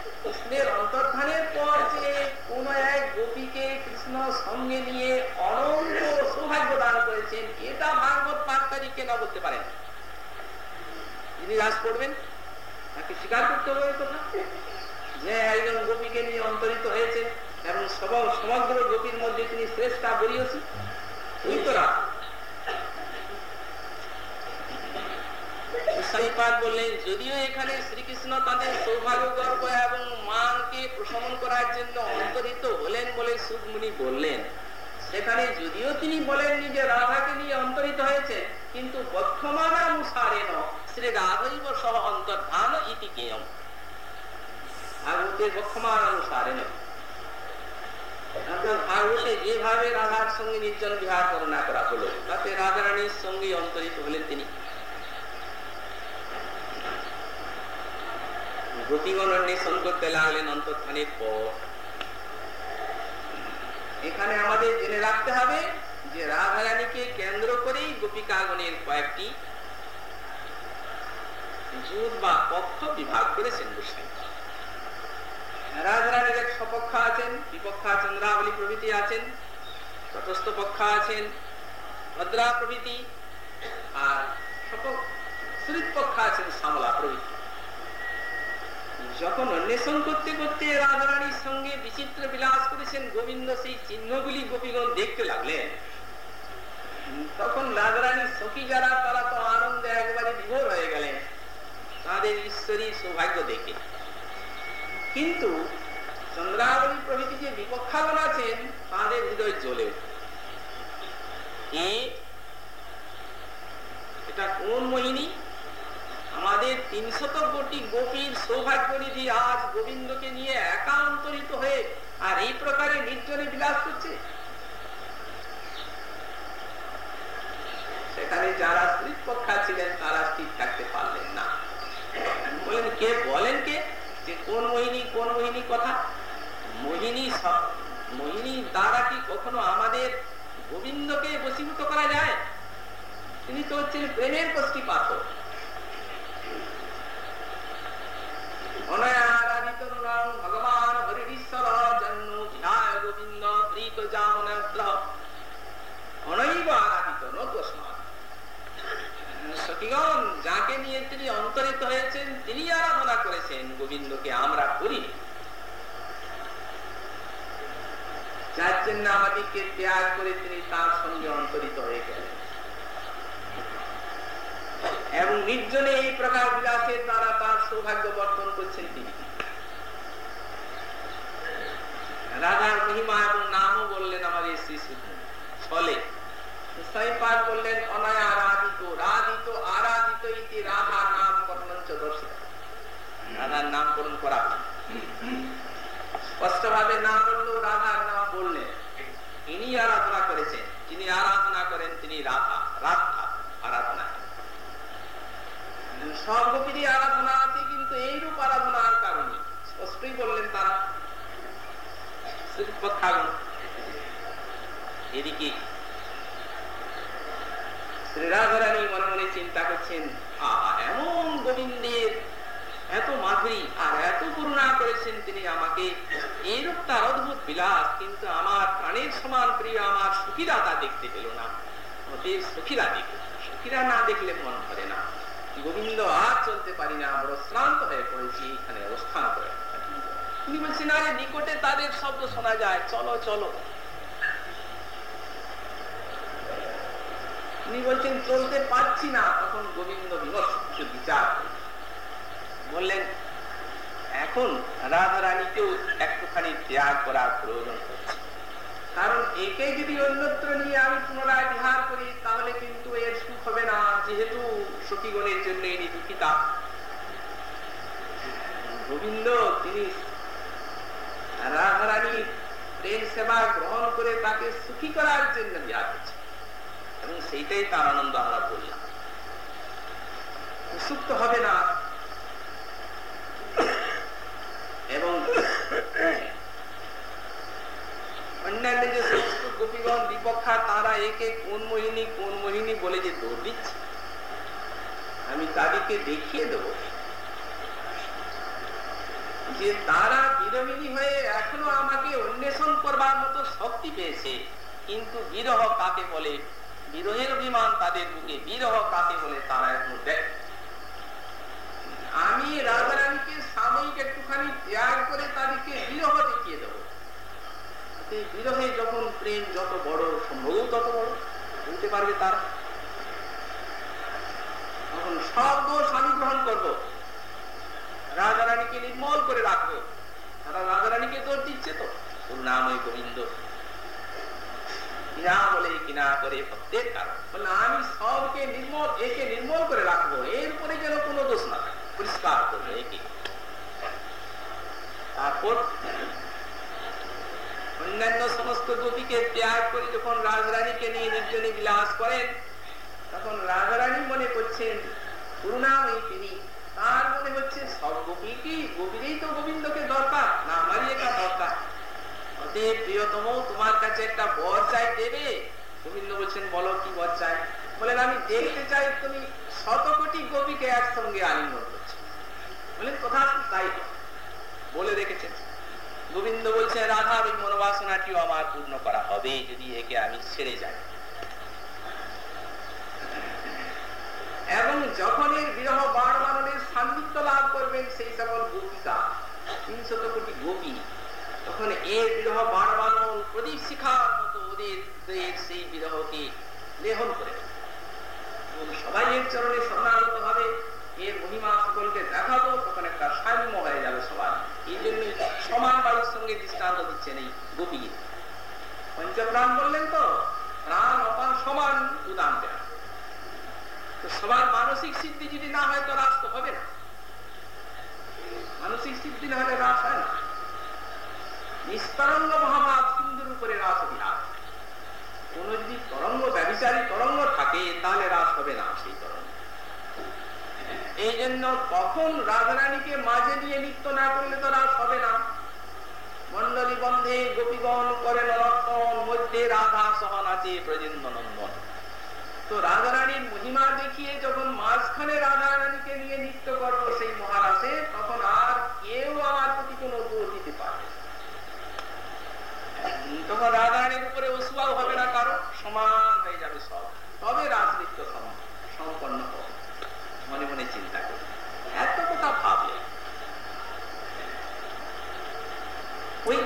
কৃষ্ণের অন্তর্ধানের পর যে কোন এক গোপীকে কৃষ্ণ সঙ্গে নিয়ে অনন্ত সৌভাগ্য দান করেছেন, এটা ভাগবত পাঠকারী কেন বলতে পারেন? যিনি রাজ করবেন? তাকে স্বীকার করতে হবে কথা? যে একজন গোপীকে নিয়ে অন্তরিত হয়েছে এবং সব সমগ্র গোপীর মধ্যে তিনি শ্রেষ্ঠা বলিয়েছি তুই তো বললেন যদিও এখানে শ্রীকৃষ্ণ তাদের সৌভাগ্য গর্ব এবং মানকে প্রশমন করার জন্য অন্তরিত হলেন বলে সুখমুনি বললেন। সেখানে যদিও তিনি বলেননি যে রাধাকে নিয়ে অন্তরিত হয়েছে কিন্তু শ্রী রাধৈব সহ অন্তর্ধান ইতি কেয়ম। ভাগবতের ভাগবতে যেভাবে রাধার সঙ্গে নির্জন বিহার বর্ণনা করা হলো, তাতে রাধারানীর সঙ্গে অন্তরিত হলেন তিনি। অন্বেষণ করতে লাগলেন অন্তর্ধানের পর। এখানে আমাদের জেনে রাখতে হবে যে রাধারানীকে কেন্দ্র করেই গোপিকাগণের কয়েকটি যুদ্ধ বা পক্ষ বিভাগ করেছেন রাধারানীর এক সপক্ষ আছেন, বিপক্ষ চন্দ্রাবলী প্রভৃতি আছেন, তটস্থ পক্ষ আছেন, ভদ্রা প্রভৃতি, আর সপক্ষ পক্ষ আছেন সামলা প্রভৃতি। যখন অন্বেষণ করতে করতে রাধারানীর সঙ্গে বিচিত্র বিলাস করেছেন গোবিন্দ, সেই চিহ্নগুলি গোপীগণ দেখতে লাগলেন। তখন রাধারানীর সখী যারা, তারা তো আনন্দে একবারে বিভোর হয়ে গেলেন। তাদের ঈশ্বরী সৌভাগ্য দেখে। কিন্তু চন্দ্রাবলী প্রভৃতি যে বিপক্ষাগণ আছেন, তাদের হৃদয় জ্বলে এটা কোন মোহিনী? আমাদের তিনশত কোটি গোপীর সৌভাগ্য নিধি আজ গোবিন্দকে নিয়ে একান্তরিত হয়ে আর এই প্রকারে নির্জনে বিলাস করছে। সেখানে যারা স্ত্রী পক্ষা ছিলেন, তারা স্থির থাকতে পারলেন না। বলেন কে? বলেন কে? যে কোন মোহিনী কোন মোহিনী কথা? মোহিনী মোহিনী দ্বারা কি কখনো আমাদের গোবিন্দকে বসীভূত করা যায়? তিনি তো হচ্ছেন প্রেমের কষ্টি পাথর যাকে নিয়ে তিনি অন্তরিত হয়েছেন তিনি আরাধনা করেছেন গোবিন্দকে আমরা করি যার আমাদেরকে ত্যাগ করে তিনি তার সঙ্গে অন্তরিত হয়ে গেলেন এবং নির্জনে এই প্রকার বিলাসের দ্বারা তার সৌভাগ্য বর্তন করছেন তিনি। রাধার মহিমা এবং নামও বললেন আমাদের শ্রী ফলে রাধিত রাধিত, আরাধিত ইতি রাধার নাম রাধার করা রাধার নাম বললেন তিনি আরাধনা করেছেন। যিনি আরাধনা করেন তিনি রাধা রাধা আরাধনা সব গোপীরই আরাধনা আছে, কিন্তু এইরূপ আরাধনার কারণে। স্পষ্টই বললেন তারা এদিকে শ্রীরাধারানী মনে মনে চিন্তা করছেন এমন গোবিন্দের এত মাধুরী আর এত করুণা করেছেন তিনি আমাকে। এইরূপ তার অদ্ভুত বিলাস, কিন্তু আমার প্রাণের সমান প্রিয়, আমার সুখীরা তা দেখতে পেল না। সুখীরা দেখল সুখীরা না দেখলে মন গোবিন্দ আর চলতে পারি না বড় শ্রান্ত হয়ে পড়েছি এখানে অবস্থান করে তিনি বলছেন আরে নিকটে তাদের শব্দ শোনা যায় চলো চলো। তিনি বলছেন, চলতে পারছি না। তখন গোবিন্দ বিমর্ষ, কিছু বিচার বললেন, এখন রাধা রানীকেও একটুখানি ত্যাগ করার প্রয়োজন হচ্ছে। কারণ একে যদি অন্যত্র নিয়ে আমি পুনরায় বিহার করি, তাহলে কিন্তু এর সুখ হবে না, যেহেতু সখীগণের জন্য ইনি দুঃখিতা। গোবিন্দ, তিনি রাধারানী প্রেম সেবা গ্রহণ করে তাকে সুখী করার জন্য বিহার করছে এবং সেইটাই তার আনন্দ আমরা বললাম। সুপ্ত হবে না এবং অন্যান্য যে সমস্ত গোপীগণ বিপক্ষা তারা একে কোন মোহিনী কোন মোহিনী বলে যে দৌড় দিচ্ছে? আমি তাদেরকে দেখিয়ে দেব। যে তারা বিরমিনী হয়ে এখনও আমাকে অন্বেষণ করবার মতো শক্তি পেয়েছে, কিন্তু বিরহ কাকে বলে? বিরহের অভিমান তাদের বুকে বিরহ কাকে বলে তারা এখন দেখ আমি রাজারানীকে সাময়িক একটুখানি ত্যাগ করে তাদেরকে বিরহ দেখিয়ে দেবো। বিরহে যখন প্রেম যত বড় সম্ভব, তত বড়। বলতে পারবে তারা। তখন সব দোষ আমি গ্রহণ করব। রাজারানীকে নির্মল করে রাখব। তারা রাজারানীকে দোষ দিচ্ছে তো। করুণাময় গোবিন্দ। কিনা বলে, কিনা করে প্রত্যেক কারণ। আমি সবকে নির্মল, একে নির্মল করে রাখব। এর উপরে যেন কোনো দোষ না থাকে। পরিষ্কার করব একে। তারপর অন্যান্য সমস্ত গোপীকে ত্যাগ করে যখন রাজরানীকে নিয়ে নির্জনে বিলাস করেন, তখন রাজারানী মনে করছেন, করুণাময়ী তিনি। তার মনে হচ্ছে সব গোপী কি গোপীরই তো গোবিন্দকে দরকার, না আমারই এটা দরকার। অতএব প্রিয়তম, তোমার কাছে একটা বর চাই দেবে? গোবিন্দ বলছেন, বলো, কি বর চাই? বলেন, আমি দেখতে চাই, তুমি শত কোটি গোপীকে একসঙ্গে আলিঙ্গন করছ। বলেন কোথা তাই বলে রেখেছেন। গোবিন্দ বলছে রাধার ওই মনোবাসনাটিও আমার পূর্ণ করা হবে যদি একে আমি ছেড়ে যাই। এবং যখন এর বিরহ বাণ মাননের সান্নিধ্য লাভ করবেন, সেই সকল গোপিকা, তিনশত কোটি গোপী, তখন এর বিরহ বাণ মানন প্রদীপ শিখার মতো ওদের সেই বিরহকে লেহন করে। সবাই এর চরণে শরণাগত হবে, এর মহিমা সকলকে দেখাবো, তখন একটা সাম্য হয়ে যাবে। এই সঙ্গে দৃষ্টান্ত দিচ্ছেন এই বললেন তো প্রাণ অপান সমান উদান সবার মানসিক সিদ্ধি যদি না হয় তো রাস তো হবে না। মানসিক সিদ্ধি না হলে রাস হয় না। নিস্তরঙ্গ মহাভাব সিন্ধুর উপরে রাস বিহার কোন যদি তরঙ্গ ব্যবচারী তরঙ্গ থাকে তাহলে রাস হবে না সেই তরঙ্গ এই জন্য তখন রাজরানীকে মাঝে নিয়ে নৃত্য না করলে তো রাজ হবে না। মন্ডলী বন্ধে গোপীগণ করে নরক্ষণ মধ্যে রাধা সহন আছে ব্রজেন্দ্র নন্দন তো রাধারানীর মহিমা দেখিয়ে যখন মাঝখানে রাধারানীকে নিয়ে নৃত্য করব সেই মহারাসে তখন আর কেউ আমার প্রতি কোনো দোষ দিতে পারবে তখন রাধারানীর উপরে ওসুয়াও হবে না কারও সমান হয়ে যাবে সব তবে রাজনৃত্য সম্পন্ন হবে মনে মনে চিন্তা করি এত কথা ভাবলে ওই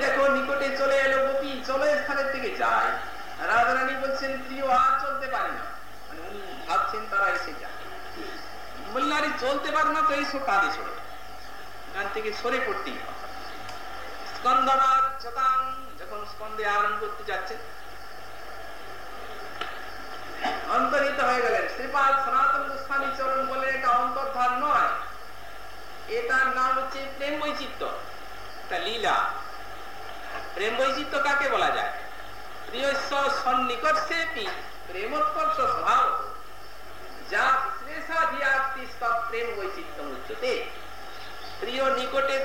নিকটে চলে এলো গোপী, চলো স্থানের থেকে যায় রাধারানী বলছেন, প্রিয়, আর চলতে পারি না। মানে উনি ভাবছেন তারা এসে যায় বললারি চলতে পারে না তো এই সব কাঁদে সরে গান থেকে সরে পড়তেই স্কন্দবার চতাং যখন স্কন্দে করতে অন্তরিত হয়ে গেলেন। শ্রীপাল সনাতন গোস্বামী চরণ বলে এটা অন্তর্ধান নয়। এটার নাম হচ্ছে প্রেম বৈচিত্র এটা লীলা। প্রেম বৈচিত্র কাকে বলা যায় প্রিয়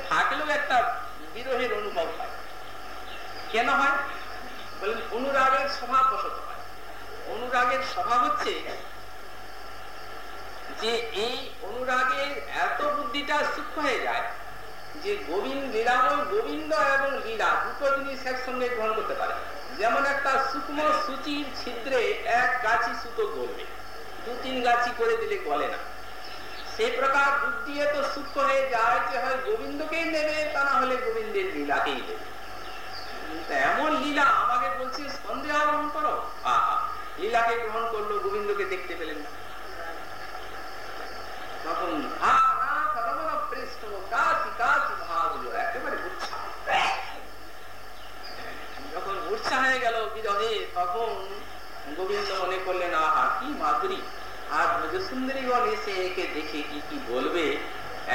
থাকলেও একটা অনুভব হয়। কেন হয়? অনুরাগের স্বভাব হয়। অনুরাগের স্বভাব হচ্ছে যে এই অনুরাগের এত বুদ্ধিটা সূক্ষ্ম হয়ে যায় যে গোবিন্দ, লীলাময় গোবিন্দ এবং লীলা, দুটো জিনিস একসঙ্গে গ্রহণ করতে পারে। যেমন একটা সূক্ষ্ম সূচির ছিদ্রে এক গাছি সুতো গলবে, দু তিন গাছি করে দিলে গলে না। সেই প্রকার বুদ্ধি এত সূক্ষ্ম হয়ে যায়, যে হয় গোবিন্দকেই নেবে, তা না হলে গোবিন্দের লীলাকেই নেবে এমন লীলা আমাকে বলছে, সন্দেহ আরম্ভ করো। আহা, লীলাকে গ্রহণ করল, গোবিন্দকে দেখতে পেলেন না তখন হা নাথ রমণ পৃষ্ঠ কাশি কাশি ভাবলো একেবারে উৎসাহ যখন মূর্ছা হয়ে গেল বিরহে তখন গোবিন্দ মনে করলেন, আহা, কি মাধুরী। আর ব্রজসুন্দরীগণ এসে একে দেখে কি কি বলবে?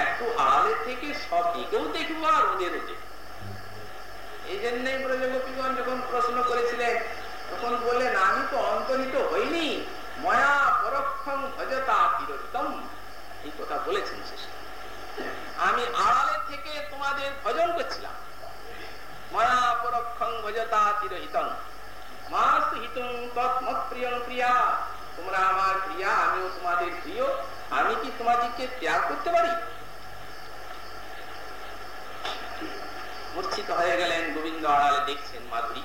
এত আড়ালে থেকে সব দিকেও দেখব আর ওদেরও দেখব এই জন্যই ব্রজগোপীগণ যখন প্রশ্ন করেছিলেন, তখন বললেন আমি তো অন্তরিত হইনি ময়া পরক্ষং ভজতা তিরোহিতম এই কথা বলেছেন শেষে আমি আড়ালে থেকে তোমাদের ভজন করছিলাম ময়া পরক্ষং ভজতা তিরোহিতম মাস হিতং তৎমত প্রিয় প্রিয়া তোমরা আমার প্রিয়া আমিও তোমাদের প্রিয়, আমি কি তোমাদেরকে ত্যাগ করতে পারি? মূর্ছিত হয়ে গেলেন গোবিন্দ আড়ালে, দেখছেন মাধুরী।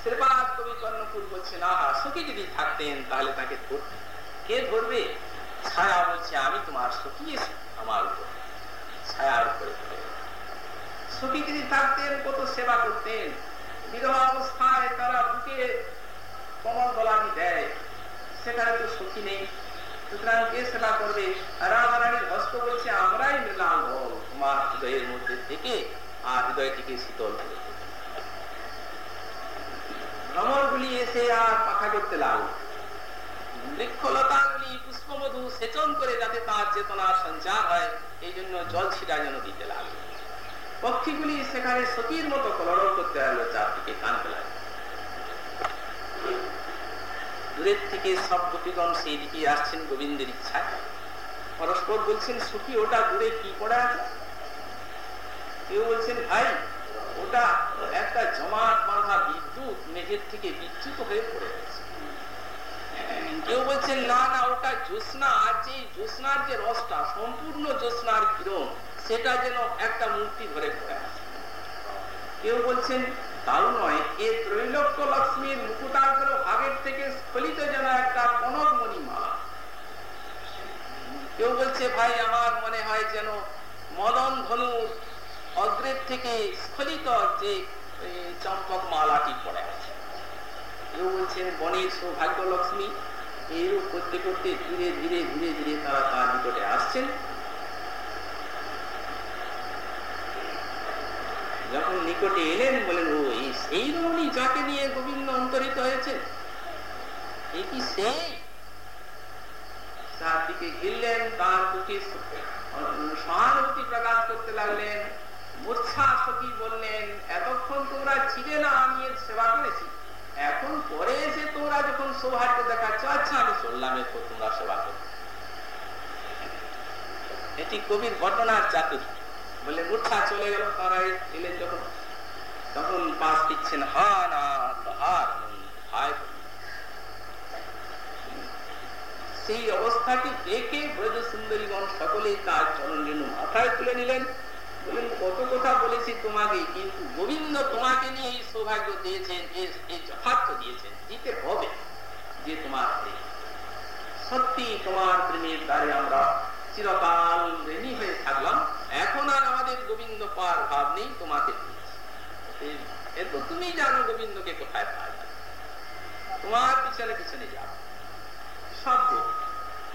শ্রীপাদ কবি কর্ণপুর বলছেন, আহা, সখী যদি থাকতেন, তাহলে তাকে ধরতেন কে ধরবে? ছায়া বলছে, আমি তোমার সখী এসে আমার উপর, ছায়ার উপরে সখী যদি থাকতেন, কত সেবা করতেন। বিধবা অবস্থায় তারা বুকে কমল গলানি দেয়। সেখানে তো সখী নেই। সুতরাং কে সেবা করবে, রাধারানীর হস্ত বলছে, আমরাই নিলাম তোমার হৃদয়ের মধ্যে থেকে আর হৃদয়টিকে শীতল ভ্রমরগুলি এসে আর পাখা করতে লাগল। বৃক্ষলতাগুলি পুষ্পমধু সেচন করে যাতে তার চেতনার সঞ্চার হয়, এই জন্য জল ছিটা যেন দিতে লাগল। পক্ষীগুলি সেখানে সতীর মতো কলরব করতে লাগল, চারদিকে কানতে লাগল দূরের থেকে সব গোপীগণ সেই দিকে আসছেন গোবিন্দের ইচ্ছায়। পরস্পর বলছেন, সুখী, ওটা দূরে কি পড়ে আছে? কেউ বলছেন, ভাই, ওটা একটা জমাট বাঁধা বিদ্যুৎ মেঘের থেকে বিচ্যুত হয়ে পড়ে গেছে। কেউ বলছেন, না না, ওটা জ্যোৎস্না, আর যে জ্যোৎস্নার যে রসটা, সম্পূর্ণ জ্যোৎস্নার কিরণ, সেটা যেন একটা মূর্তি ধরে পড়ে আছে। কেউ বলছেন, তাও নয়, এ ত্রৈলোক্য লক্ষ্মীর মুকুটাগ্র ভাগের থেকে স্খলিত যেন একটা কনক মণিমালা কেউ বলছে, ভাই, আমার মনে হয় যেন মদন ধনুর অগ্রের থেকে স্খলিত যে চম্পক মালাটি পড়ে আছে। কেউ বলছেন বনের সৌভাগ্য লক্ষ্মী, এরূপ করতে করতে ধীরে ধীরে ধীরে ধীরে তারা তার নিকটে আসছেন। যখন নিকটে এলেন, বলেন ও এই সেই রমণী যাকে নিয়ে গোবিন্দ অন্তরিত হয়েছে এই কি সেই রাধারানীকে ঘিরলেন তার প্রতি সহানুভূতি প্রকাশ করতে লাগলেন। মূর্ছা সতী বললেন, এতক্ষণ তোমরা ছিলে না, আমি এর সেবা করেছি। এখন পরে এসে তোমরা যখন সৌভাগ্য দেখাচ্ছ আচ্ছা আমি চললাম, এরপর তোমরা সেবা করো। এটি কবির ঘটনার চাতুর বলে মূর্ছা চলে গেল তারা এলেন যখন। তখন পাশ দিচ্ছেন হান আর হায় সেই অবস্থাটি দেখে ব্রজ সুন্দরীগণ সকলে তার চরণ রেণু মাথায় তুলে নিলেন। বলেন কত কথা বলেছি তোমাকে, কিন্তু গোবিন্দ তোমাকে নিয়ে এই সৌভাগ্য দিয়েছেন এই যথার্থ দিয়েছেন। দিতে হবে যে তোমার সত্যি তোমার প্রেমের দ্বারে আমরা চিরকাল ঋণী হয়ে থাকলাম। এখন আর আমাদের গোবিন্দ পার ভাব নেই, তোমাকে এরপর তুমি জানো গোবিন্দকে কোথায় পাওয়া যাবে তোমার পিছনে পিছনে যাও। শব্দ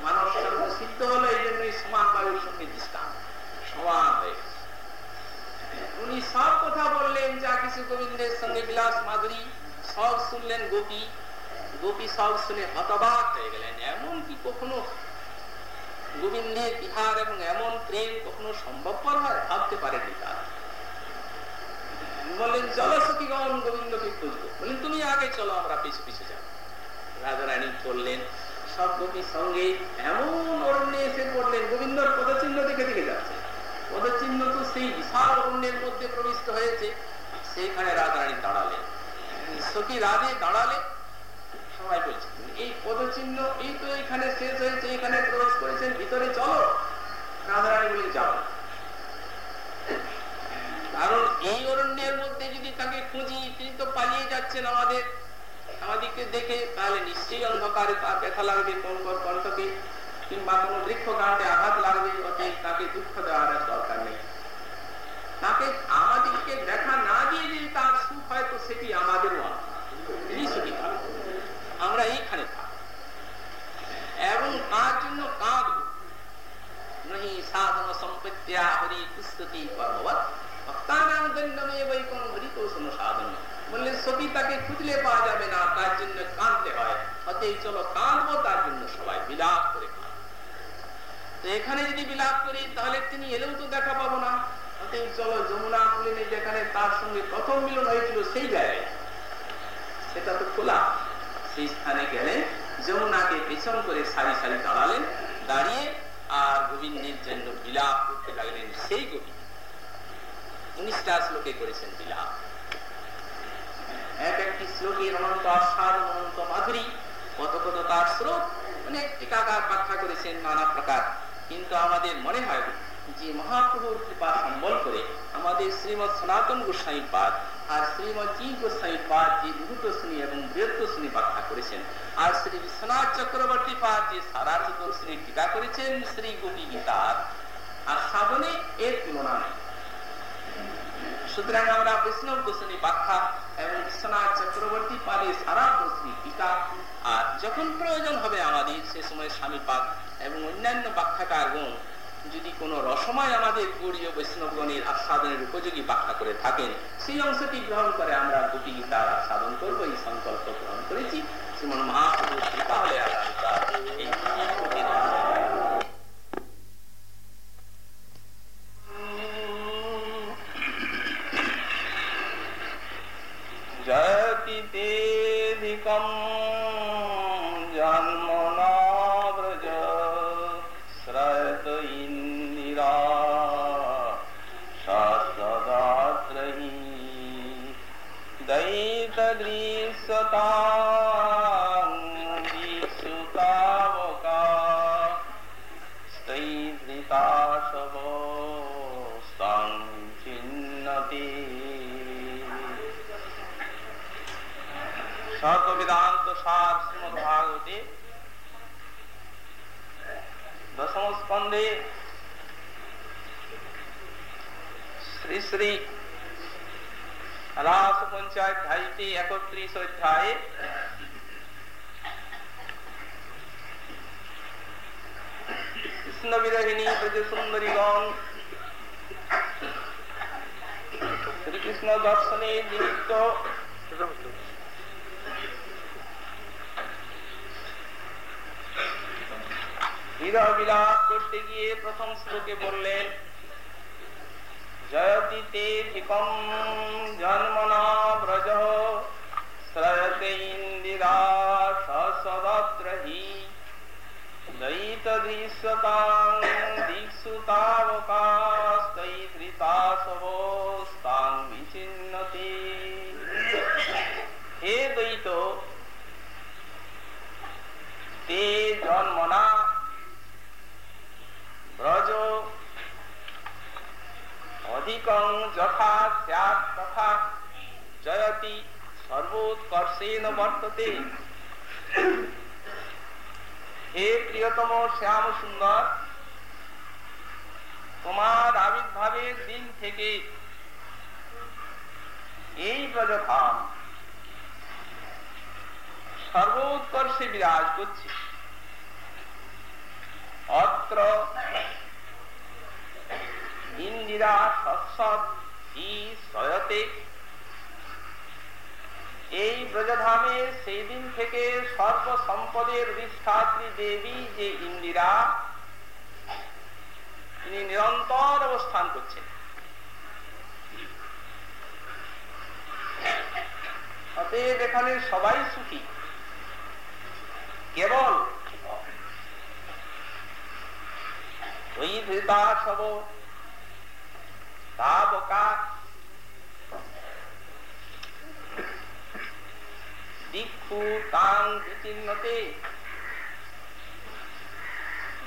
মানব শব্দ সিদ্ধ হলো, এই জন্যই সমান বায়ুর সঙ্গে দৃষ্টান্ত। সমান হয়ে উনি সব কথা বললেন, যা কিছু গোবিন্দের সঙ্গে বিলাস মাধুরী, সব শুনলেন গোপী। গোপী সব শুনে হতবাক হয়ে গেলেন। এমন কি কখনো? গোবিন্দের বিহার এবং এমন প্রেম কখনো সম্ভবপর হয়? ভাবতে পারেনি তারা। বললেন জলসতীগণ গোবিন্দকে খুঁজবো। বললেন, তুমি আগে চলো, আমরা পিছু পিছু যাব। রাজারানী চললেন গোপীর সঙ্গে এমন অরণ্যে এসে পড়লেন, গোবিন্দর পদচিহ্ন দেখে দেখে যাচ্ছে। পদচিহ্ন তো সেই বিশাল অরণ্যের মধ্যে প্রবিষ্ট হয়েছে সেখানে রাজারানী দাঁড়ালে সখী রাধে দাঁড়ালে সবাই বলছে, এই পদচিহ্ন, এই তো এখানে শেষ হয়েছে, এখানে প্রবেশ করেছেন, ভিতরে চলো। রাধারানী বলে যাও। কারণ এই অরণ্যের মধ্যে যদি তাকে খুঁজি, তিনি তো পালিয়ে যাচ্ছেন আমাদের আমাদেরকে দেখে তাহলে নিশ্চয়ই অন্ধকারে তার ব্যথা লাগবে কঙ্কর কণ্ঠকে কিংবা কোনো বৃক্ষ গাঁটে আঘাত লাগবে, অতএব তাকে দুঃখ দেওয়ার দরকার নেই। তাকে আমাদেরকে দেখা না দিয়ে যদি তার সুখ হয়, তো সেটি আমাদেরও তিনি সুখী থাকব আমরা এইখানে থাকব। এবং তার জন্য কাঁদব। নহি সাধন সম্পত্তিয়া হরি পুস্ততি পর্বত ভক্তানাম দণ্ডমে বৈকম হরিতোষণ সাধন বললেন সতী তাকে খুঁজলে পাওয়া যাবে না, তার জন্য কাঁদতে অতএব চলো কাঁদবো তার জন্য সবাই বিলাপ করে তো এখানে যদি বিলাপ করি, তাহলে তিনি এলেও তো দেখা পাবো না। চলো, যমুনা কুলিনে যেখানে তার সঙ্গে প্রথম মিলন হয়েছিল, সেই জায়গায়। সেটা তো খোলা। সেই স্থানে গেলে যমুনাকে পেছন করে সারি সারি দাঁড়ালেন, দাঁড়িয়ে আর গোবিন্দের জন্য বিলাপ করতে লাগলেন সেই গোবিন্দ উনিশটা শ্লোকে করেছেন বিলাপ। এক একটি শ্লোকের অনন্ত আস্বাদ অনন্ত মাধুরী। কত কত তার স্রোত অনেক টিকাকার ব্যাখ্যা করেছেন নানা প্রকার। কিন্তু আমাদের মনে হয় যে মহাপ্রভুর কৃপা সম্বল করে আমাদের শ্রীমৎ সনাতন গোস্বাই পাদ আর শ্রীমৎ জি গোস্বাই পাদ যে বিভূত শ্রী এবং বৃহত্ত শ্রী ব্যাখ্যা করেছেন, আর শ্রী বিশ্বনাথ চক্রবর্তী পাদ যে সারার্থ দর্শনী টিকা করেছেন শ্রী গোপী গীতার আর সাধনে এর তুলনা নেই। সুতরাং আমরা বৈষ্ণব গোস্বামী ব্যাখ্যা এবং বিশ্বনাথ চক্রবর্তী পালে সারা দর্শনী টিকা আর যখন প্রয়োজন হবে আমাদের, সে সময় স্বামী পাক এবং অন্যান্য বাক্যাকার গুণ যদি কোনো রসময় আমাদের গৌরীয় বৈষ্ণবগণের আস্বাদনের উপযোগী ব্যাখ্যা করে থাকেন, সেই অংশটি গ্রহণ করে আমরা দুটি গীতার আস্বাদন করব, এই সংকল্প গ্রহণ করেছি। শ্রীমন মহাপ্রভু ব্রজ যথা তথা জয়তি সর্বোৎকর্ষেণ বর্ততে। হে প্রিয়তম শ্যাম সুন্দর, তোমার আবির্ভাবের দিন থেকে এই ব্রজধাম সর্বোৎকর্ষে বিরাজ করছে। অত্র ইন্দিরা সৎসৎ সয়তে এই ব্রজধামে সেই দিন থেকে সর্বসম্পদের অধিষ্ঠাত্রী দেবী যে ইন্দিরা, তিনি নিরন্তর অবস্থান করছেন। অতএব এখানে সবাই সুখী। কেবল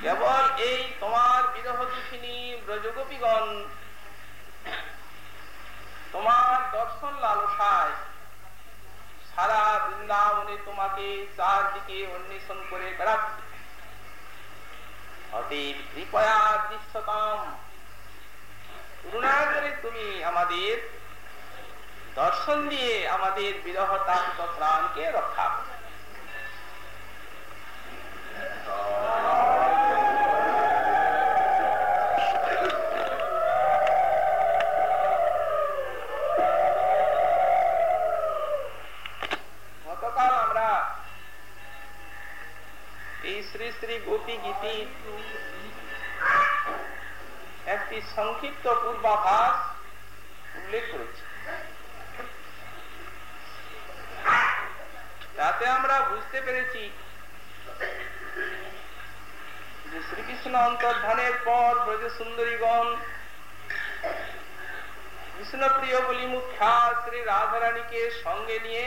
কেবল এই তোমার বিরহ দুঃখিনী ব্রজগোপীগণ, তোমার দর্শন লালসায় সারা বৃন্দাবনে তোমাকে চারদিকে অন্বেষণ করে বেড়াচ্ছে। অতএব কৃপয়া দৃশ্যতাম করুণা করে তুমি আমাদের দর্শন দিয়ে আমাদের বিরহ প্রাণকে রক্ষা করো গতকাল আমরা এই শ্রী গোপী গীতি। একটি সংক্ষিপ্ত পূর্বাভাস উল্লেখ করেছি। তাতে আমরা বুঝতে পেরেছি যে শ্রীকৃষ্ণ অন্তর্ধানের পর ব্রজ সুন্দরীগণ কৃষ্ণপ্রিয় বলি মুখ্যা শ্রী রাধারানীকে সঙ্গে নিয়ে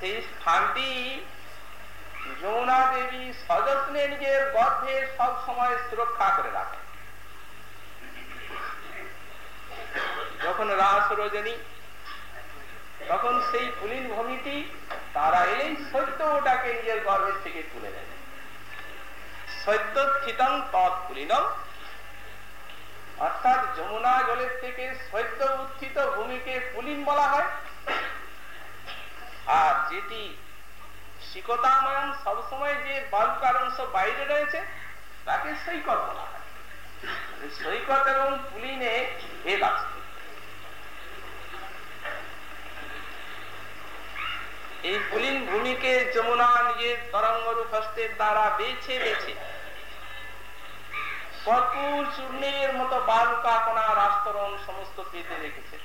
সেই স্থানটি যমুনা দেবী সযত্নে নিজের গর্ভে সব সুরক্ষা করে রাখেন যখন রাস রজনী তখন সেই পুলিন ভূমিটি তারা এলেই সত্য ওটাকে নিজের গর্ভের থেকে তুলে নেন সদ্যস্থিতং তৎপুলিনম অর্থাৎ যমুনা জলের থেকে সদ্য উত্থিত ভূমিকে পুলিন বলা হয়। যেটি শিকতাময়ম সবসময় যে বালুকার অংশ বাইরে রয়েছে, তাকে সৈকত বলা হয়। সৈকত এবং পুলিনে ভেদ আছে এই পুলিন ভূমিকে যমুনা নিজের তরঙ্গ রূপ হস্তের দ্বারা বেছে বেছে কর্পূর চূর্ণের মতো বালুকা কোনার আস্তরণ সমস্ত পেতে রেখেছে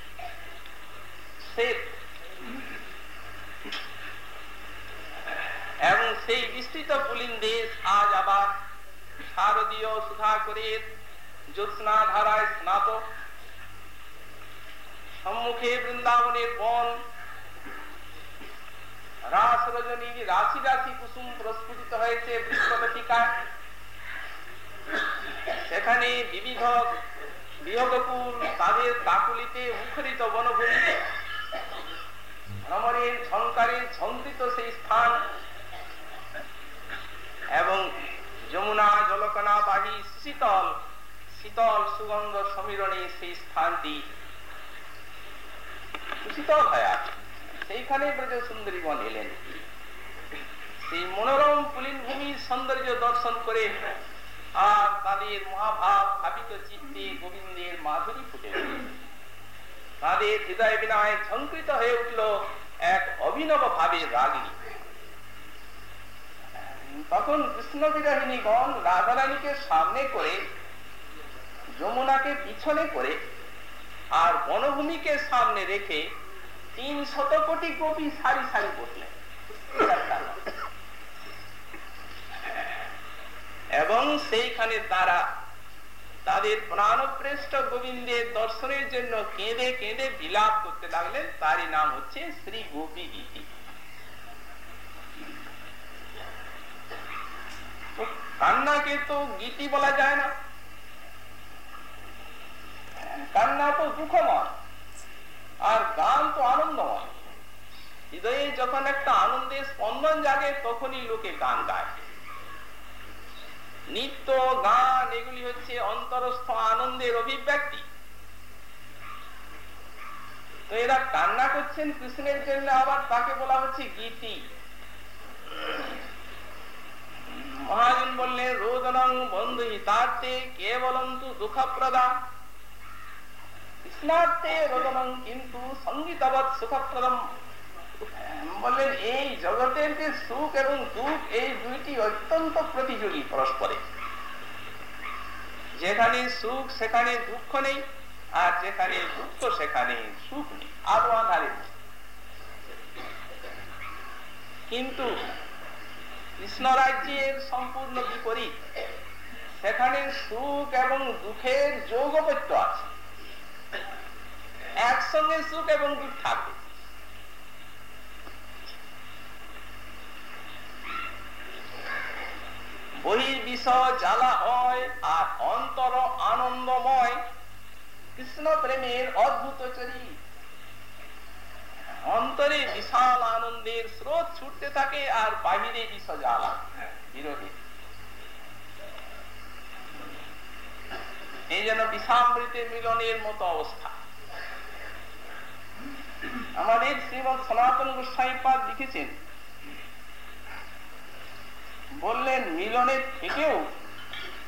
এবং সেই বিস্তৃত পুলিন দেশ আজ আবার শারদীয় সুধাকরের জ্যোৎস্না ধারায় স্নাত। সম্মুখে বৃন্দাবনের বন রাস রাশি রাশি কুসুম প্রস্ফুটিত হয়েছে সেখানে বিবিধ বৃহকুল তাদের কাকুলিতে মুখরিত বনভূমি ভ্রমণের ঝঙ্কারে ঝঙ্কৃত সেই স্থান। এবং যমুনা জলকণা বাহী শীতল শীতল সুগন্ধ সমীরণে সেই স্থানটি শীতল হয়ে সেইখানে ব্রজ সুন্দরী বন এলেন। সেই মনোরম পুলিন ভূমির সৌন্দর্য দর্শন করে আর তাদের মহাভাব ভাবিত চিত্তে গোবিন্দের মাধুরী ফুটে তাদের হৃদয় বিনায় ঝঙ্কৃত হয়ে উঠল এক অভিনব ভাবের রাগিনী তখন কৃষ্ণ বিরাহিনী গণ রাধারানীকে সামনে করে, যমুনাকে পিছনে করে আর বনভূমিকে সামনে রেখে তিন শত কোটি গোপী সারি সারি বসলেন। এবং সেইখানে তারা তাদের প্রাণপ্রেষ্ঠ গোবিন্দের দর্শনের জন্য কেঁদে কেঁদে বিলাপ করতে লাগলেন। তারই নাম হচ্ছে শ্রী গোপী গীতি। কান্নাকে তো গীতি বলা যায় না। কান্না তো দুঃখময় আর গান তো আনন্দময়। হৃদয়ে যখন একটা আনন্দের স্পন্দন জাগে, তখনই লোকে গান গায়। নিত্য গান, এগুলি হচ্ছে অন্তরস্থ আনন্দের অভিব্যক্তি। তো এরা কান্না করছেন, কৃষ্ণের জন্য আবার তাকে বলা হচ্ছে গীতি। মহাজন বললেন রোদনং বন্ধু হিতার্থে কেবলন্তু দুঃখপ্রদা কৃষ্ণার্থে রোদনং কিন্তু সঙ্গীতবৎ সুখপ্রদম। বললেন, এই জগতের যে সুখ এবং দুঃখ, এই দুইটি অত্যন্ত প্রতিযোগী পরস্পরে। যেখানে সুখ, সেখানে দুঃখ নেই, আর যেখানে দুঃখ, সেখানে সুখ নেই। আলো আধারে। কিন্তু কৃষ্ণ রাজ্যের সম্পূর্ণ বিপরীত। সেখানে সুখ এবং দুঃখের যোগপত্য আছে। একসঙ্গে সুখ এবং দুঃখ থাকবে। বহির্বিষয় জ্বালা হয় আর অন্তর আনন্দময়। কৃষ্ণ প্রেমের অদ্ভুত চরি অন্তরে বিশাল আনন্দের স্রোত ছুটতে থাকে আর বাহিরে বিষ বিরোধী। এই যেন বিষামৃতের মিলনের মতো অবস্থা। আমাদের শ্রীমৎ সনাতন গোস্বাই পাদ লিখেছেন, বললেন, মিলনের থেকেও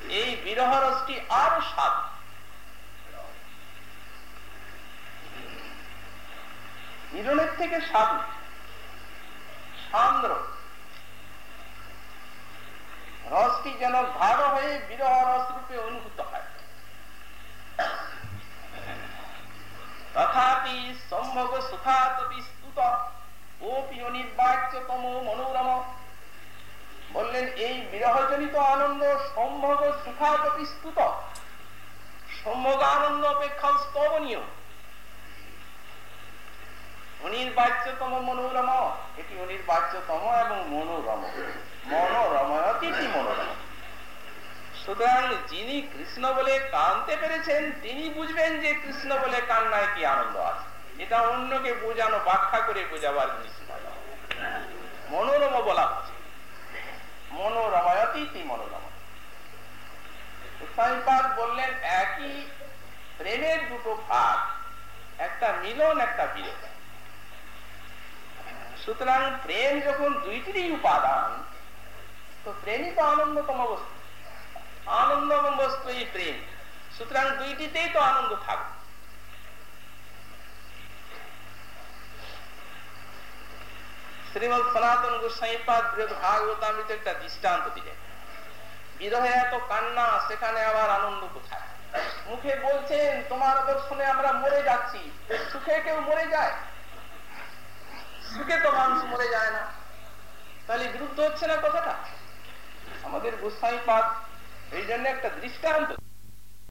এই বিরহ রসটি আরও স্বাদ মিলনের থেকে স্বাদ সান্দ্র রসটি যেন গাঢ় হয়ে বিরহ রস রূপে অনুভূত হয়। তথাপি সম্ভব সুখাতপি স্তুত ওপি অনির্বাচ্যতম মনোরম। বললেন, এই বিরহজনিত আনন্দ সম্ভব সুখাতপি স্তুত সম্ভব আনন্দ অপেক্ষা স্তবনীয়। অনির্বাচ্যতম মনোরম। এটি অনির্বাচ্যতম এবং মনোরম। মনোরম সুতরাং যিনি কৃষ্ণ বলে কানতে পেরেছেন, তিনি বুঝবেন যে কৃষ্ণ বলে কান্নায় কি আনন্দ আছে। এটা অন্যকে বোঝানো, ব্যাখ্যা করে বোঝাবার জিনিস মনোরম বলা হচ্ছে। মনোরম অতিথি মনোরম। বললেন, একই প্রেমের দুটো ভাগ, একটা মিলন, একটা বিরোধ। সুতরাং প্রেম যখন দুইটিরই উপাদান, তো প্রেমই তো আনন্দতম বস্তু। আনন্দতম বস্তু এই প্রেম। সুতরাং দুইটিতেই তো আনন্দ থাকবে সনাতন কান্না, সেখানে আবার আনন্দ কোথায়? মুখে বলছেন, তোমার আমরা মরে যাচ্ছি। সুখে কেউ মরে যায়? সুখে তো মানুষ মরে যায় না। তাহলে বিরুদ্ধ হচ্ছে না কথাটা? আমাদের গোস্বাই পাত এই জন্য একটা দৃষ্টান্ত